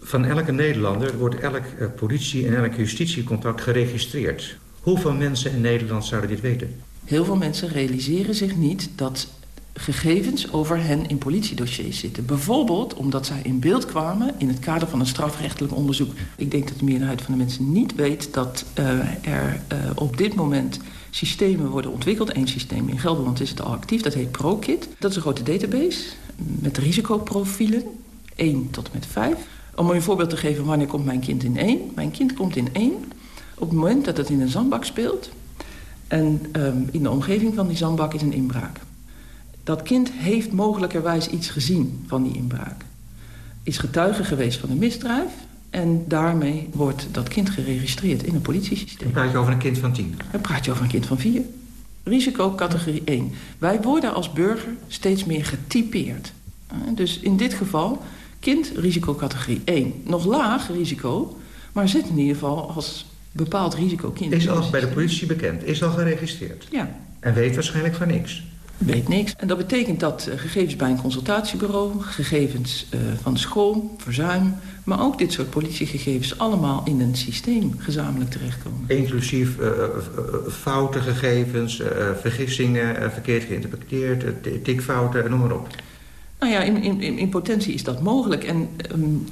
Van elke Nederlander wordt elk uh, politie- en elk justitiecontact geregistreerd. Hoeveel mensen in Nederland zouden dit weten? Heel veel mensen realiseren zich niet dat gegevens over hen in politiedossiers zitten. Bijvoorbeeld omdat zij in beeld kwamen in het kader van een strafrechtelijk onderzoek. Ik denk dat de meerderheid van de mensen niet weet dat uh, er uh, op dit moment systemen worden ontwikkeld. Eén systeem in Gelderland is het al actief, dat heet ProKit. Dat is een grote database met risicoprofielen, 1 tot met 5. Om een voorbeeld te geven, wanneer komt mijn kind in 1? Mijn kind komt in 1 op het moment dat het in een zandbak speelt... en um, in de omgeving van die zandbak is een inbraak. Dat kind heeft mogelijkerwijs iets gezien van die inbraak. Is getuige geweest van een misdrijf... en daarmee wordt dat kind geregistreerd in een politiesysteem. Dan praat je over een kind van 10? Dan praat je over een kind van 4. Risico categorie 1. Wij worden als burger steeds meer getypeerd. Dus in dit geval kind risicocategorie 1. Nog laag risico, maar zit in ieder geval als bepaald risicokind. Is al bij de politie bekend, is al geregistreerd? Ja. En weet waarschijnlijk van niks? Weet niks. En dat betekent dat uh, gegevens bij een consultatiebureau... gegevens uh, van de school, verzuim... maar ook dit soort politiegegevens allemaal in een systeem gezamenlijk terechtkomen. Inclusief uh, foute gegevens, vergissingen, verkeerd geïnterpreteerd... tikfouten, noem maar op. Nou ja, in, in, in potentie is dat mogelijk. En um,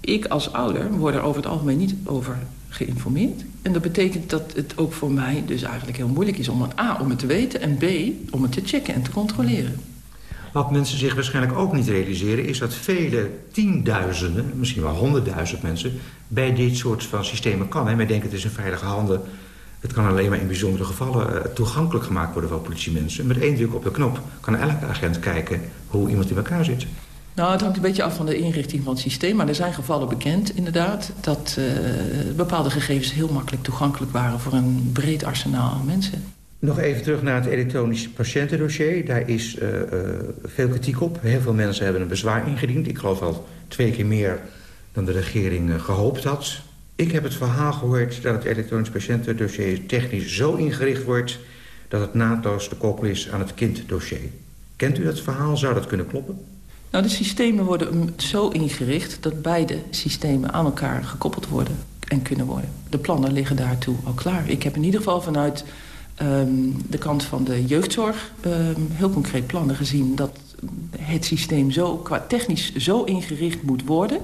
ik als ouder word er over het algemeen niet over geïnformeerd. En dat betekent dat het ook voor mij dus eigenlijk heel moeilijk is... om het A, om het te weten en B, om het te checken en te controleren. Wat mensen zich waarschijnlijk ook niet realiseren... is dat vele tienduizenden, misschien wel honderdduizend mensen... bij dit soort van systemen kan. En wij denken het is in veilige handen... Het kan alleen maar in bijzondere gevallen uh, toegankelijk gemaakt worden voor politiemensen. Met één druk op de knop kan elke agent kijken hoe iemand in elkaar zit. Nou, het hangt een beetje af van de inrichting van het systeem. Maar er zijn gevallen bekend, inderdaad... dat uh, bepaalde gegevens heel makkelijk toegankelijk waren... voor een breed arsenaal aan mensen. Nog even terug naar het elektronisch patiëntendossier. Daar is uh, uh, veel kritiek op. Heel veel mensen hebben een bezwaar ingediend. Ik geloof al twee keer meer dan de regering uh, gehoopt had. Ik heb het verhaal gehoord dat het elektronisch patiëntendossier technisch zo ingericht wordt... dat het naadloos te koppelen is aan het kinddossier. Kent u dat verhaal? Zou dat kunnen kloppen? Nou, de systemen worden zo ingericht dat beide systemen aan elkaar gekoppeld worden en kunnen worden. De plannen liggen daartoe al klaar. Ik heb in ieder geval vanuit um, de kant van de jeugdzorg um, heel concreet plannen gezien... dat het systeem zo, qua technisch zo ingericht moet worden...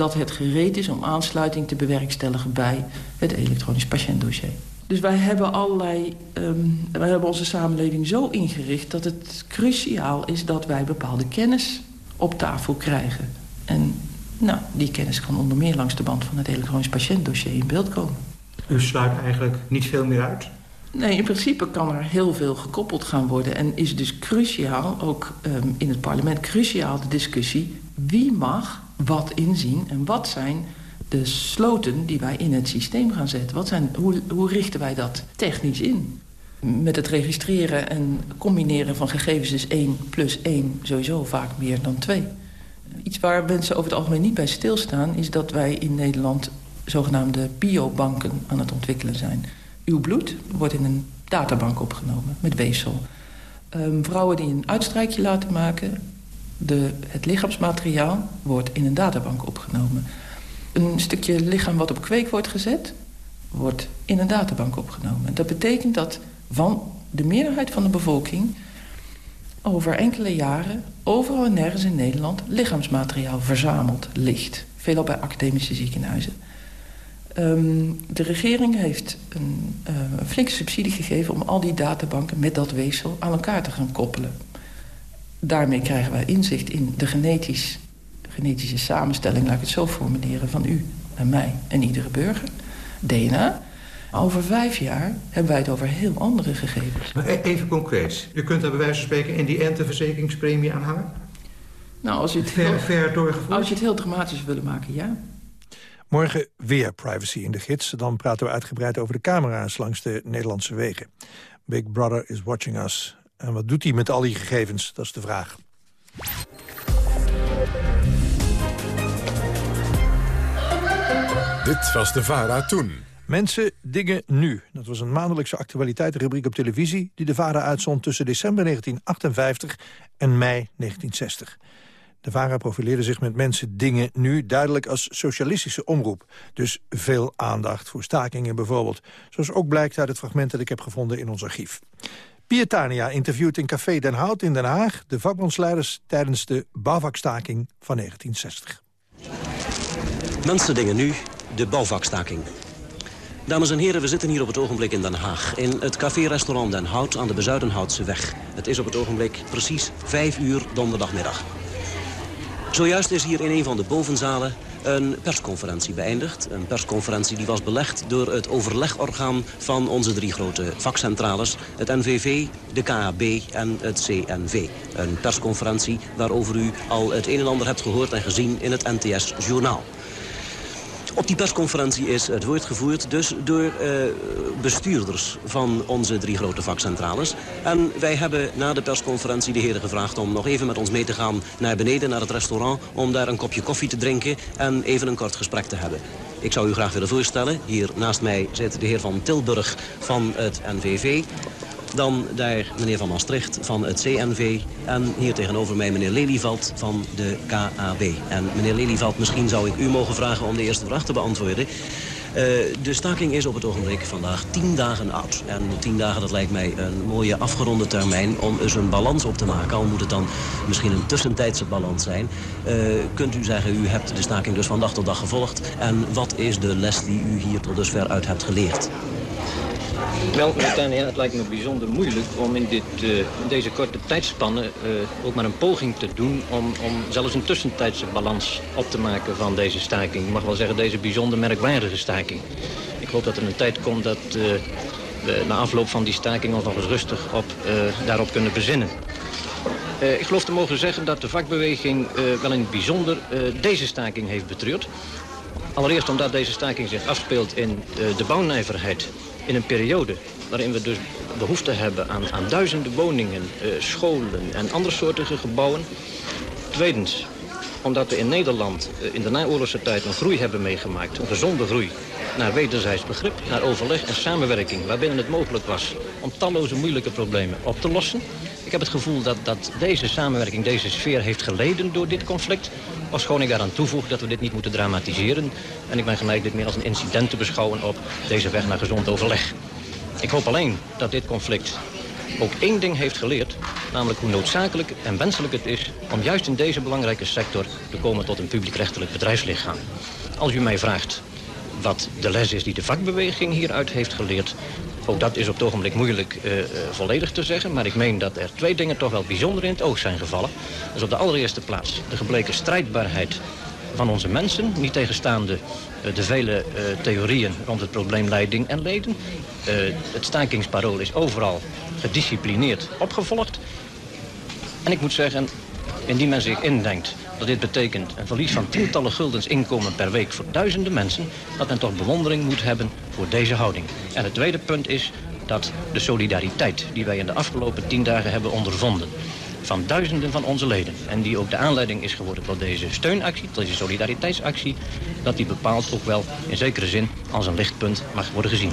dat het gereed is om aansluiting te bewerkstelligen bij het elektronisch patiëntdossier. Dus wij hebben allerlei, um, wij hebben onze samenleving zo ingericht... dat het cruciaal is dat wij bepaalde kennis op tafel krijgen. En nou, die kennis kan onder meer langs de band van het elektronisch patiëntdossier in beeld komen. U sluit eigenlijk niet veel meer uit? Nee, in principe kan er heel veel gekoppeld gaan worden. En is dus cruciaal, ook um, in het parlement, cruciaal de discussie... wie mag wat inzien en wat zijn de sloten die wij in het systeem gaan zetten. Wat zijn, hoe, hoe richten wij dat technisch in? Met het registreren en combineren van gegevens is 1 plus 1 sowieso vaak meer dan 2. Iets waar mensen over het algemeen niet bij stilstaan... is dat wij in Nederland zogenaamde biobanken aan het ontwikkelen zijn. Uw bloed wordt in een databank opgenomen met weefsel. Um, vrouwen die een uitstrijkje laten maken... De, het lichaamsmateriaal wordt in een databank opgenomen. Een stukje lichaam wat op kweek wordt gezet... wordt in een databank opgenomen. Dat betekent dat van de meerderheid van de bevolking... over enkele jaren overal en nergens in Nederland... lichaamsmateriaal verzameld ligt. Veelal bij academische ziekenhuizen. Um, de regering heeft een, uh, een flinke subsidie gegeven... om al die databanken met dat weefsel aan elkaar te gaan koppelen. Daarmee krijgen wij inzicht in de genetisch, genetische samenstelling... laat ik het zo formuleren, van u en mij en iedere burger. DNA. Over vijf jaar hebben wij het over heel andere gegevens. Maar e- even concreet. U kunt daar bij wijze van spreken in die enteverzekeringspremie aanhangen? Nou, als je het, ver, heel, ver doorgevoerd? als je het heel dramatisch willen maken, ja. Morgen weer privacy in de gids. Dan praten we uitgebreid over de camera's langs de Nederlandse wegen. Big Brother is watching us. En wat doet hij met al die gegevens? Dat is de vraag. Dit was de VARA toen. Mensen, dingen, nu. Dat was een maandelijkse actualiteitenrubriek op televisie... die de VARA uitzond tussen december 1958 en mei 1960. De VARA profileerde zich met mensen, dingen, nu duidelijk als socialistische omroep. Dus veel aandacht voor stakingen bijvoorbeeld. Zoals ook blijkt uit het fragment dat ik heb gevonden in ons archief. Pietania interviewt in Café Den Hout in Den Haag... de vakbondsleiders tijdens de bouwvakstaking van 1960. Mensen, dingen, nu de bouwvakstaking. Dames en heren, we zitten hier op het ogenblik in Den Haag. In het café-restaurant Den Hout aan de Bezuidenhoutse weg. Het is op het ogenblik precies vijf uur donderdagmiddag. Zojuist is hier in een van de bovenzalen een persconferentie beëindigd. Een persconferentie die was belegd door het overlegorgaan van onze drie grote vakcentrales. Het NVV, de KAB en het CNV. Een persconferentie waarover u al het een en ander hebt gehoord en gezien in het NTS-journaal. Op die persconferentie is het woord gevoerd dus door uh, bestuurders van onze drie grote vakcentrales. En wij hebben na de persconferentie de heren gevraagd om nog even met ons mee te gaan naar beneden, naar het restaurant, om daar een kopje koffie te drinken en even een kort gesprek te hebben. Ik zou u graag willen voorstellen, hier naast mij zit de heer Van Tilburg van het NVV. Dan daar meneer Van Maastricht van het CNV. En hier tegenover mij meneer Lelyveld van de KAB. En meneer Lelyveld, misschien zou ik u mogen vragen om de eerste vraag te beantwoorden. Uh, de staking is op het ogenblik vandaag tien dagen oud. En tien dagen, dat lijkt mij een mooie afgeronde termijn om eens een balans op te maken. Al moet het dan misschien een tussentijdse balans zijn. Uh, kunt u zeggen, u hebt de staking dus van dag tot dag gevolgd. En wat is de les die u hier tot dusver uit hebt geleerd? Wel, Tania, het lijkt me bijzonder moeilijk om in, dit, uh, in deze korte tijdspanne uh, ook maar een poging te doen om, om zelfs een tussentijdse balans op te maken van deze staking. Ik mag wel zeggen, deze bijzonder merkwaardige staking. Ik hoop dat er een tijd komt dat uh, we na afloop van die staking ons nog eens rustig op, daarop kunnen bezinnen. ik geloof te mogen zeggen dat de vakbeweging wel in het bijzonder deze staking heeft betreurd. Allereerst omdat deze staking zich afspeelt in de bouwnijverheid in een periode waarin we dus behoefte hebben aan, aan duizenden woningen, scholen en andere soorten gebouwen. Tweedens, omdat we in Nederland in de naoorlogse tijd een groei hebben meegemaakt, een gezonde groei naar wederzijds begrip, naar overleg en samenwerking... waarbinnen het mogelijk was om talloze moeilijke problemen op te lossen. Ik heb het gevoel dat, dat deze samenwerking, deze sfeer heeft geleden door dit conflict. Ofschoon ik daaraan toevoeg dat we dit niet moeten dramatiseren. En ik ben geneigd dit meer als een incident te beschouwen op deze weg naar gezond overleg. Ik hoop alleen dat dit conflict ook één ding heeft geleerd... namelijk hoe noodzakelijk en wenselijk het is... om juist in deze belangrijke sector te komen tot een publiekrechtelijk bedrijfslichaam. Als u mij vraagt wat de les is die de vakbeweging hieruit heeft geleerd... ook dat is op het ogenblik moeilijk uh, volledig te zeggen... maar ik meen dat er twee dingen toch wel bijzonder in het oog zijn gevallen. Dus op de allereerste plaats de gebleken strijdbaarheid van onze mensen... niet tegenstaande uh, de vele theorieën rond het probleem leiding en leden. het stakingsparool is overal gedisciplineerd opgevolgd. En ik moet zeggen, indien men zich indenkt dat dit betekent een verlies van tientallen guldens inkomen per week voor duizenden mensen... dat men toch bewondering moet hebben voor deze houding. En het tweede punt is dat de solidariteit die wij in de afgelopen tien dagen hebben ondervonden van duizenden van onze leden. En die ook de aanleiding is geworden tot deze steunactie, tot deze solidariteitsactie... dat die bepaald ook wel in zekere zin als een lichtpunt mag worden gezien.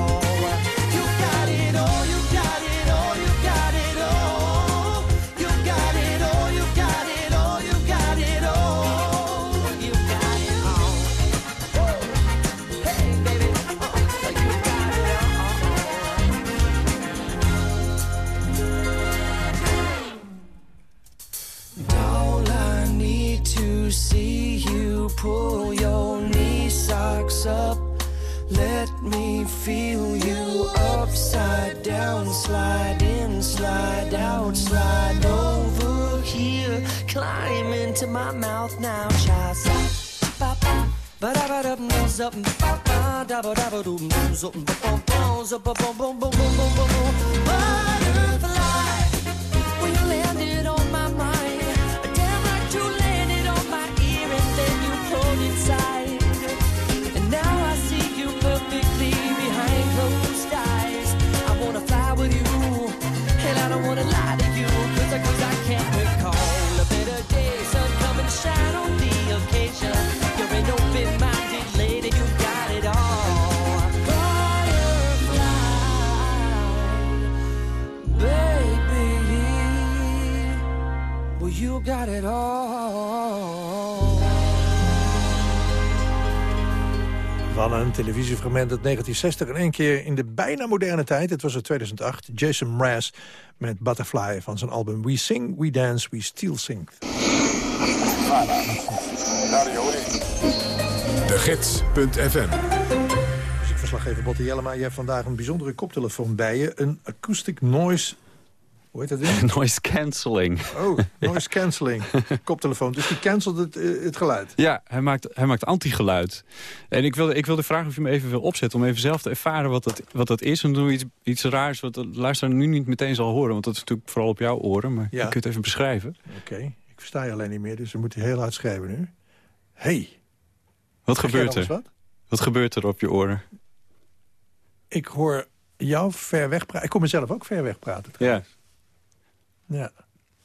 Mouth now, child. Ba ba ba da ba ba ba ba ba ba ba. Butterfly, you got it all. Van een televisiefragment uit 1960 en één keer in de bijna moderne tijd. Het was in 2008. Jason Mraz met Butterfly van zijn album We Sing, We Dance, We Still Sing. De Gids.fm Muziekverslaggever Botte Jellema, je hebt vandaag een bijzondere koptelefoon bij je. Een acoustic noise... Hoe heet dat ding? [laughs] Noise cancelling. Oh, noise cancelling. [laughs] Koptelefoon. Dus die cancelt het, eh, het geluid. Ja, hij maakt, hij maakt antigeluid. En ik wilde, ik wilde vragen of je me even wil opzetten... om even zelf te ervaren wat dat, wat dat is. En doen we iets, iets raars wat de luisteraar nu niet meteen zal horen. Want dat is natuurlijk vooral op jouw oren. Maar Ja. je kunt het even beschrijven. Oké, ik versta je alleen niet meer, dus we moeten heel hard schrijven nu. Hey, Wat gebeurt er? eens Wat? gebeurt er op je oren? ik hoor jou ver weg praten. Ik kom mezelf ook ver weg praten. Ja. Ja.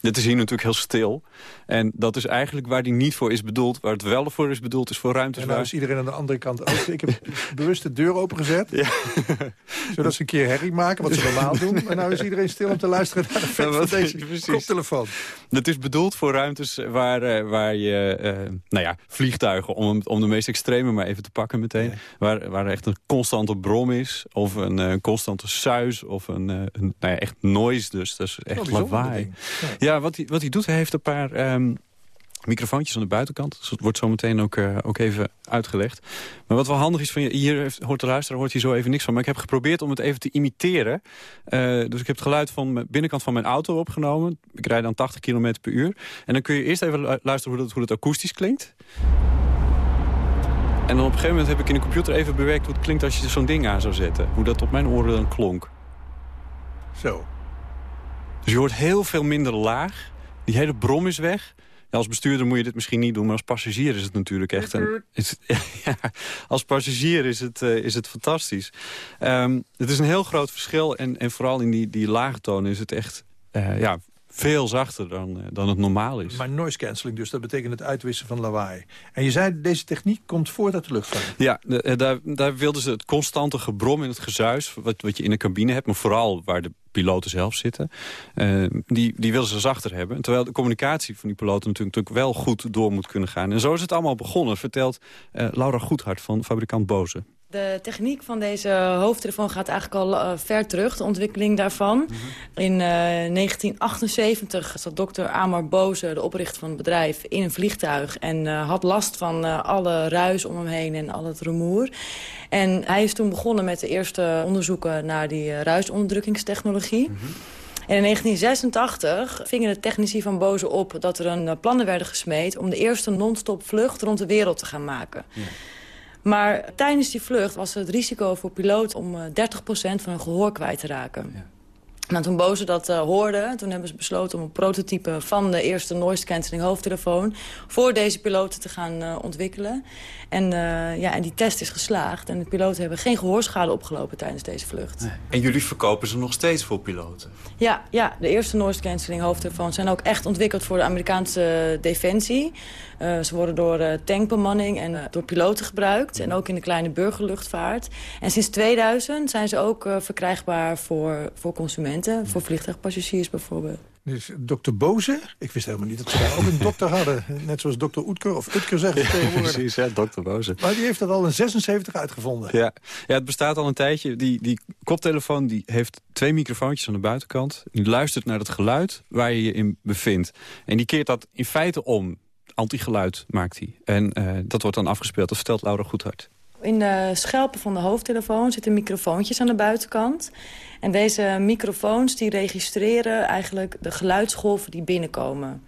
Het is hier natuurlijk heel stil. En dat is eigenlijk waar die niet voor is bedoeld. Waar het wel voor is bedoeld, is voor ruimtes En nou is iedereen aan de andere kant ook. Ik heb [laughs] bewust de deur opengezet. Zodat ze een keer herrie maken, wat ze normaal doen. [laughs] En nou is iedereen stil om te luisteren naar de vet van deze [laughs] koptelefoon. Het is bedoeld voor ruimtes waar, eh, waar je, eh, nou ja, vliegtuigen, om, om de meest extreme maar even te pakken meteen. Waar, waar echt een constante brom is, of een eh, constante suis, of een, een nou ja, echt noise dus. Dat is echt bijzonder lawaai. ding. Wat hij, wat hij doet, hij heeft een paar ehm, microfoontjes aan de buitenkant. Dus dat wordt zo meteen ook, eh, ook even uitgelegd. Maar wat wel handig is, van je, hier hoort de luisteraar hoort hier zo even niks van. Maar ik heb geprobeerd om het even te imiteren. Eh, dus ik heb het geluid van de binnenkant van mijn auto opgenomen. Ik rijd dan 80 km per uur. En dan kun je eerst even lu- luisteren hoe dat, hoe dat akoestisch klinkt. En dan op een gegeven moment heb ik in de computer even bewerkt... hoe het klinkt als je zo'n ding aan zou zetten. Hoe dat op mijn oren dan klonk. Zo. Dus je hoort heel veel minder laag. Die hele brom is weg. Ja, als bestuurder moet je dit misschien niet doen, maar als passagier is het natuurlijk echt... Een, is, [laughs] ja, als passagier is het, eh, is het fantastisch. Ehm, het is een heel groot verschil en, en vooral in die, die lage tonen is het echt eh, ja, veel zachter dan, eh, dan het normaal is. Maar noise cancelling, dus dat betekent het uitwissen van lawaai. En je zei, deze techniek komt voort uit de luchtvaart. Ja, eh, daar, daar wilden ze het constante gebrom in het gezuis... Wat, wat je in de cabine hebt, maar vooral waar de piloten zelf zitten... eh, die, die wilden ze zachter hebben. Terwijl de communicatie van die piloten natuurlijk, natuurlijk wel goed door moet kunnen gaan. En zo is het allemaal begonnen, vertelt Laura Goedhart van fabrikant Boze. De techniek van deze hoofdtelefoon gaat eigenlijk al eh, ver terug, de ontwikkeling daarvan. Mhm. In eh, 1978 zat dokter Amar Boze, de oprichter van het bedrijf, in een vliegtuig. En eh, had last van eh, alle ruis om hem heen en al het rumoer. En hij is toen begonnen met de eerste onderzoeken naar die eh, ruisonderdrukkingstechnologie. En in 1986 vingen de technici van Boze op dat er een eh, plannen werden gesmeed... om de eerste non-stop vlucht rond de wereld te gaan maken. Maar tijdens die vlucht was het risico voor piloten om eh, 30% van hun gehoor kwijt te raken. Nou, toen Boze dat eh, hoorde, toen hebben ze besloten om een prototype van de eerste noise cancelling hoofdtelefoon voor deze piloten te gaan eh, ontwikkelen. En, eh, ja, en die test is geslaagd en de piloten hebben geen gehoorschade opgelopen tijdens deze vlucht. En jullie verkopen ze nog steeds voor piloten? Ja, ja, de eerste noise cancelling hoofdtelefoons zijn ook echt ontwikkeld voor de Amerikaanse defensie. Eh, ze worden door eh, tankbemanning en eh, door piloten gebruikt. En ook in de kleine burgerluchtvaart. En sinds 2000 zijn ze ook eh, verkrijgbaar voor, voor consumenten. Voor vliegtuigpassagiers bijvoorbeeld. Dus dokter Boze, ik wist helemaal niet dat ze daar ook een dokter hadden. Net zoals dokter Oetker of Utker zeggen ze [laughs] tegenwoordig. precies, ja, dokter Boze. Maar die heeft dat al in 76 uitgevonden. Ja. ja, het bestaat al een tijdje. Die, die koptelefoon die heeft twee microfoontjes aan de buitenkant. Die luistert naar het geluid waar je je in bevindt. En die keert dat in feite om. Antigeluid maakt hij. En eh, dat wordt dan afgespeeld. Dat vertelt Laura Goedhart. In de schelpen van de hoofdtelefoon zitten microfoontjes aan de buitenkant. En deze microfoons die registreren eigenlijk de geluidsgolven die binnenkomen.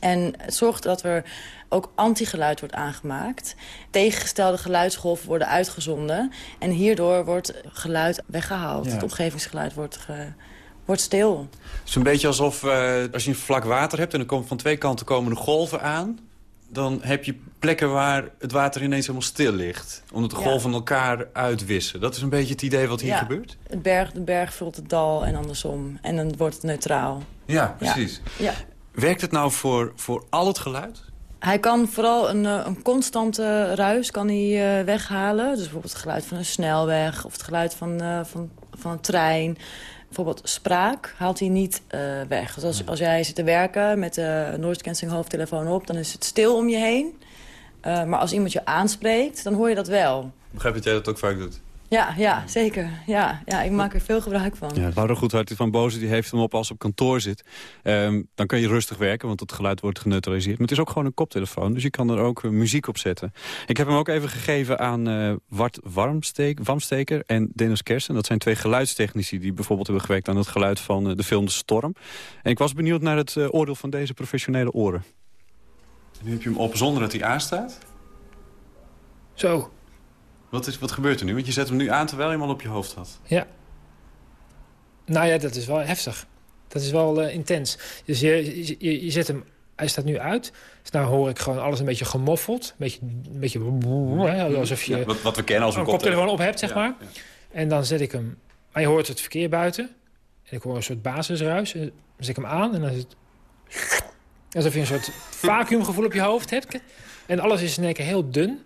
En het zorgt dat er ook antigeluid wordt aangemaakt. Tegengestelde geluidsgolven worden uitgezonden. En hierdoor wordt geluid weggehaald. Ja. Het omgevingsgeluid wordt, ge- wordt stil. Het is een beetje alsof eh, als je een vlak water hebt... en er komt van twee kanten komen de golven aan... dan heb je plekken waar het water ineens helemaal stil ligt. Omdat de Ja. golven elkaar uitwissen. Dat is een beetje het idee wat hier Ja. gebeurt? Het berg, de berg vult het dal en andersom. En dan wordt het neutraal. Ja, precies. Ja. Werkt het nou voor, voor al het geluid? Hij kan vooral een, eh, een constante ruis kan hij, eh, weghalen. Dus bijvoorbeeld het geluid van een snelweg of het geluid van, van, van een trein. Bijvoorbeeld spraak haalt hij niet eh, weg. Dus als, als jij zit te werken met de noise cancelling hoofdtelefoon op... dan is het stil om je heen. Eh, maar als iemand je aanspreekt, dan hoor je dat wel. Begrijp dat jij dat ook vaak doet. Ja, ja zeker. Ja, ja, ik maak er veel gebruik van. Ja, Laura Goedhart van Boze die heeft hem op als ze op kantoor zit. Ehm, dan kan je rustig werken, want het geluid wordt geneutraliseerd. Maar het is ook gewoon een koptelefoon, dus je kan er ook eh, muziek op zetten. Ik heb hem ook even gegeven aan eh Wart Warmsteek, Wamsteker en Dennis Kersen. Dat zijn twee geluidstechnici die bijvoorbeeld hebben gewerkt aan het geluid van eh, de film De Storm. En ik was benieuwd naar het oordeel van deze professionele oren. En nu heb je hem op zonder dat hij aanstaat. Zo. Wat, is, wat gebeurt er nu? Want je zet hem nu aan terwijl je hem al op je hoofd had. Ja. Nou ja, dat is wel heftig. Dat is wel eh, intens. Dus je, je, je- zet hem... Hij staat nu uit. Dus nou hoor ik gewoon alles een beetje gemoffeld. Een beetje... Een beetje hè, alsof je Ja, wat, wat we kennen als een een koptelefoon op hebt, zeg Ja, maar. En dan zet ik hem Maar je hoort het verkeer buiten. En ik hoor een soort basisruis. Dan zet ik hem aan en dan is het... Alsof je een soort [laughs] vacuümgevoel op je hoofd hebt. En alles is in één keer heel dun.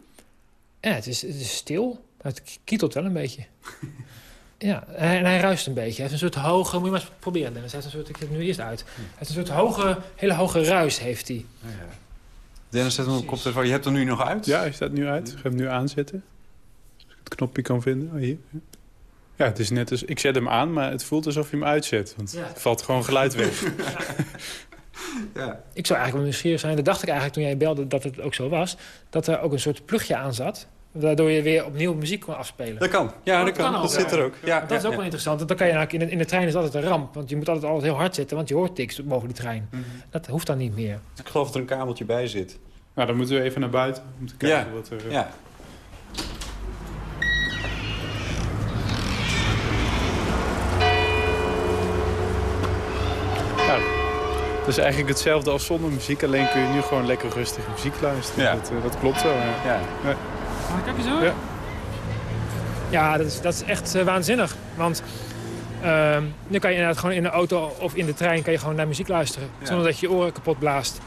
Ja, het is, het is stil. Het kietelt wel een beetje. [laughs] Ja, en hij ruist een beetje. Hij heeft een soort hoge... Moet je maar eens proberen, Dennis. Hij heeft een soort... Ik zet het nu eerst uit. Hij heeft een soort hoge, hele hoge ruis, heeft hij. Ja. Dennis, zet hem op koptelefoon. Je hebt hem nu nog uit? Ja, hij staat nu uit. Ik ga hem nu aanzetten. Als ik het knopje kan vinden. Oh, hier. Ja, het is net als... Ik zet hem aan, maar het voelt alsof je hem uitzet. Want Ja. het valt gewoon geluid weg. [laughs] Ja. Ik zou eigenlijk wel nieuwsgierig zijn. Dat dacht ik eigenlijk toen jij belde dat het ook zo was. Dat er ook een soort plugje aan zat. Waardoor je weer opnieuw muziek kon afspelen. Dat kan. Ja, dat kan. Dat zit er ook. Ja, dat is ook ja. wel interessant. Want dan kan je eigenlijk in, de, in de trein is altijd een ramp. Want je moet altijd, altijd heel hard zitten. Want je hoort tiks boven die trein. Mhm. Dat hoeft dan niet meer. Ik geloof dat er een kabeltje bij zit. Nou, dan moeten we even naar buiten om te kijken Ja. wat er... Ja. Het is eigenlijk hetzelfde als zonder muziek. Alleen kun je nu gewoon lekker rustig muziek luisteren. Ja. Dat, eh, dat klopt wel. Ja. Ja. Ja. Kijk eens hoor. Ja. Ja, dat is, dat is echt eh, waanzinnig. Want ehm, nu kan je inderdaad gewoon in de auto of in de trein kan je gewoon naar muziek luisteren. Ja. Zonder dat je je oren kapot blaast.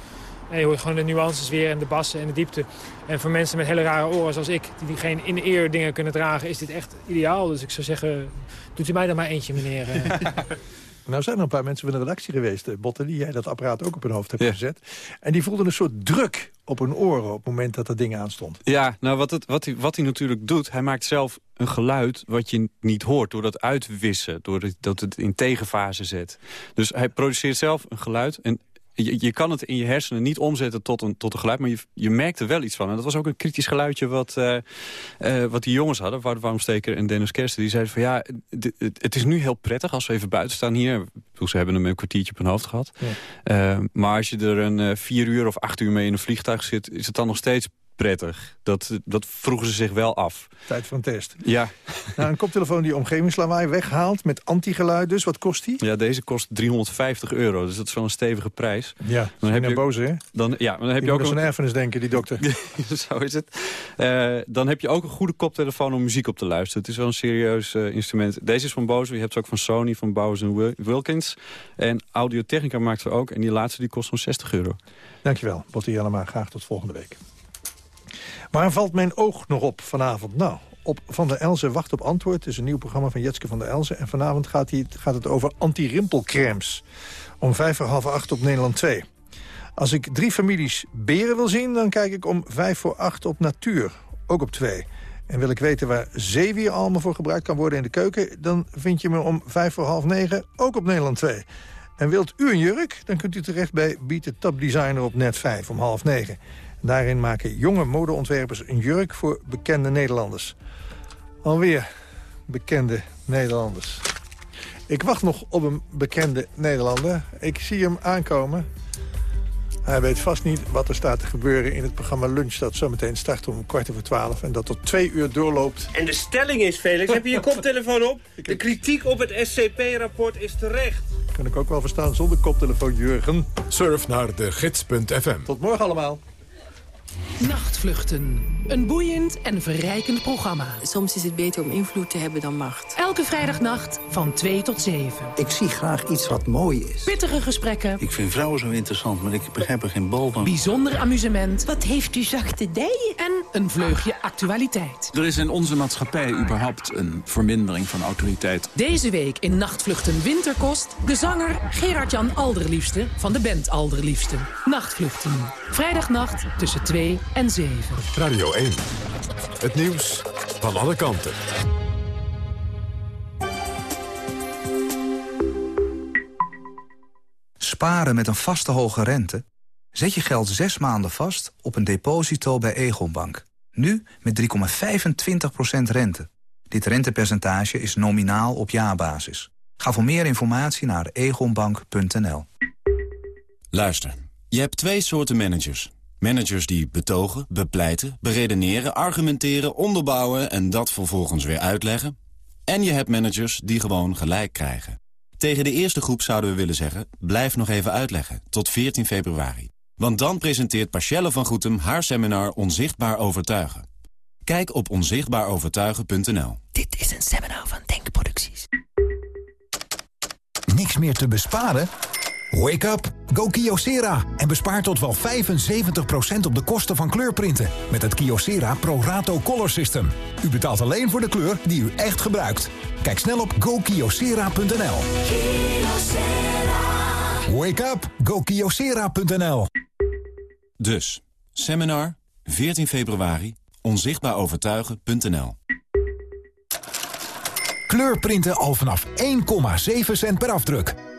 En je hoort gewoon de nuances weer en de bassen en de diepte. En voor mensen met hele rare oren zoals ik, die, geen in-ear dingen kunnen dragen, is dit echt ideaal. Dus ik zou zeggen, doet u mij er maar eentje, meneer. [laughs] Nou zijn er een paar mensen van de redactie geweest, eh, Botten... die jij dat apparaat ook op hun hoofd hebt gezet. En die voelden een soort druk op hun oren op het moment dat dat ding aanstond. Ja, nou wat, het, wat, hij, wat hij natuurlijk doet, hij maakt zelf een geluid wat je niet hoort... door dat uitwissen, door het, dat het in tegenfase zet. Dus hij produceert zelf een geluid en je, je kan het in je hersenen niet omzetten tot een, tot een geluid... maar je, je merkt er wel iets van. En dat was ook een kritisch geluidje wat, eh, eh, wat die jongens hadden... Wout Warmsteker en Dennis Kersten. Die zeiden van ja, het, is nu heel prettig als we even buiten staan hier. Bedoel, Ze hebben hem een kwartiertje op hun hoofd gehad. Ja. Eh, maar als je er een vier uur of acht uur mee in een vliegtuig zit... is het dan nog steeds prettig. Dat, dat vroegen ze zich wel af. Tijd voor een test. Ja, [laughs] Nou, een koptelefoon die omgevingslawaai weghaalt met antigeluid dus. Wat kost die? ja deze kost 350 euro, dus dat is wel een stevige prijs. Ja, Dan heb je je, boos, hè? dan, ja, dan heb Die je ook een, erfenis denken, die dokter. [laughs] Zo is het. Eh, dan heb je ook een goede koptelefoon om muziek op te luisteren. Het is wel een serieus eh, instrument. Deze is van Bose. Je hebt ze ook van Sony, van Bose Wil- Wilkins. En Audio-Technica maakt ze ook. En die laatste die kost zo'n 60 euro. Dankjewel, Botti Jellema. Graag tot volgende week. Waar valt mijn oog nog op vanavond? Nou, op Van der Elzen Wacht op Antwoord. Het is een nieuw programma van Jetske van der Elzen. En vanavond gaat, hij, gaat het over anti-rimpelcremes. Om vijf voor half acht op Nederland 2. Als ik drie families beren wil zien... dan kijk ik om vijf voor acht op Natuur. Ook op 2. En wil ik weten waar zeewieralmen voor gebruikt kan worden in de keuken... dan vind je me om vijf voor half negen ook op Nederland 2. En wilt u een jurk, dan kunt u terecht bij Beat the Top Designer op net 5 om half negen. Daarin maken jonge modeontwerpers een jurk voor bekende Nederlanders. Alweer bekende Nederlanders. Ik wacht nog op een bekende Nederlander. Ik zie hem aankomen. Hij weet vast niet wat er staat te gebeuren in het programma Lunch... dat zometeen start om kwart over twaalf en dat tot twee uur doorloopt. En de stelling is, Felix, heb je je koptelefoon op? [laughs] De kritiek op het SCP-rapport is terecht. Kan ik ook wel verstaan zonder koptelefoon, Jurgen. Surf naar de gids.fm. Tot morgen allemaal. Nachtvluchten. Een boeiend en verrijkend programma. Soms is het beter om invloed te hebben dan macht. Elke vrijdagnacht van 2 tot 7. Ik zie graag iets wat mooi is. Pittige gesprekken. Ik vind vrouwen zo interessant, maar ik begrijp er geen bal van. Bijzonder amusement. Wat heeft u zachte dijen? En een vleugje actualiteit. Er is in onze maatschappij überhaupt een vermindering van autoriteit. Deze week in Nachtvluchten Winterkost... de zanger Gerard-Jan Alderliefste van de band Alderliefste. Nachtvluchten. Vrijdagnacht tussen 2 en 7. Radio 1. Het nieuws van alle kanten. Sparen met een vaste hoge rente? Zet je geld zes maanden vast op een deposito bij Egonbank. Nu met 3,25% rente. Dit rentepercentage is nominaal op jaarbasis. Ga voor meer informatie naar egonbank.nl. Luister, je hebt twee soorten managers. Managers die betogen, bepleiten, beredeneren, argumenteren, onderbouwen... en dat vervolgens weer uitleggen. En je hebt managers die gewoon gelijk krijgen. Tegen de eerste groep zouden we willen zeggen... blijf nog even uitleggen, tot 14 februari. Want dan presenteert Pachelle van Goetem haar seminar Onzichtbaar Overtuigen. Kijk op onzichtbaarovertuigen.nl. Dit is een seminar van Denkproducties. niks meer te besparen? Wake up, go Kyocera en bespaar tot wel 75% op de kosten van kleurprinten met het Kyocera Pro Rato Color System. U betaalt alleen voor de kleur die u echt gebruikt. Kijk snel op gokyocera.nl. Wake up, go Kyocera.nl. Dus, seminar, 14 februari, onzichtbaarovertuigen.nl. Kleurprinten al vanaf 1,7 cent per afdruk.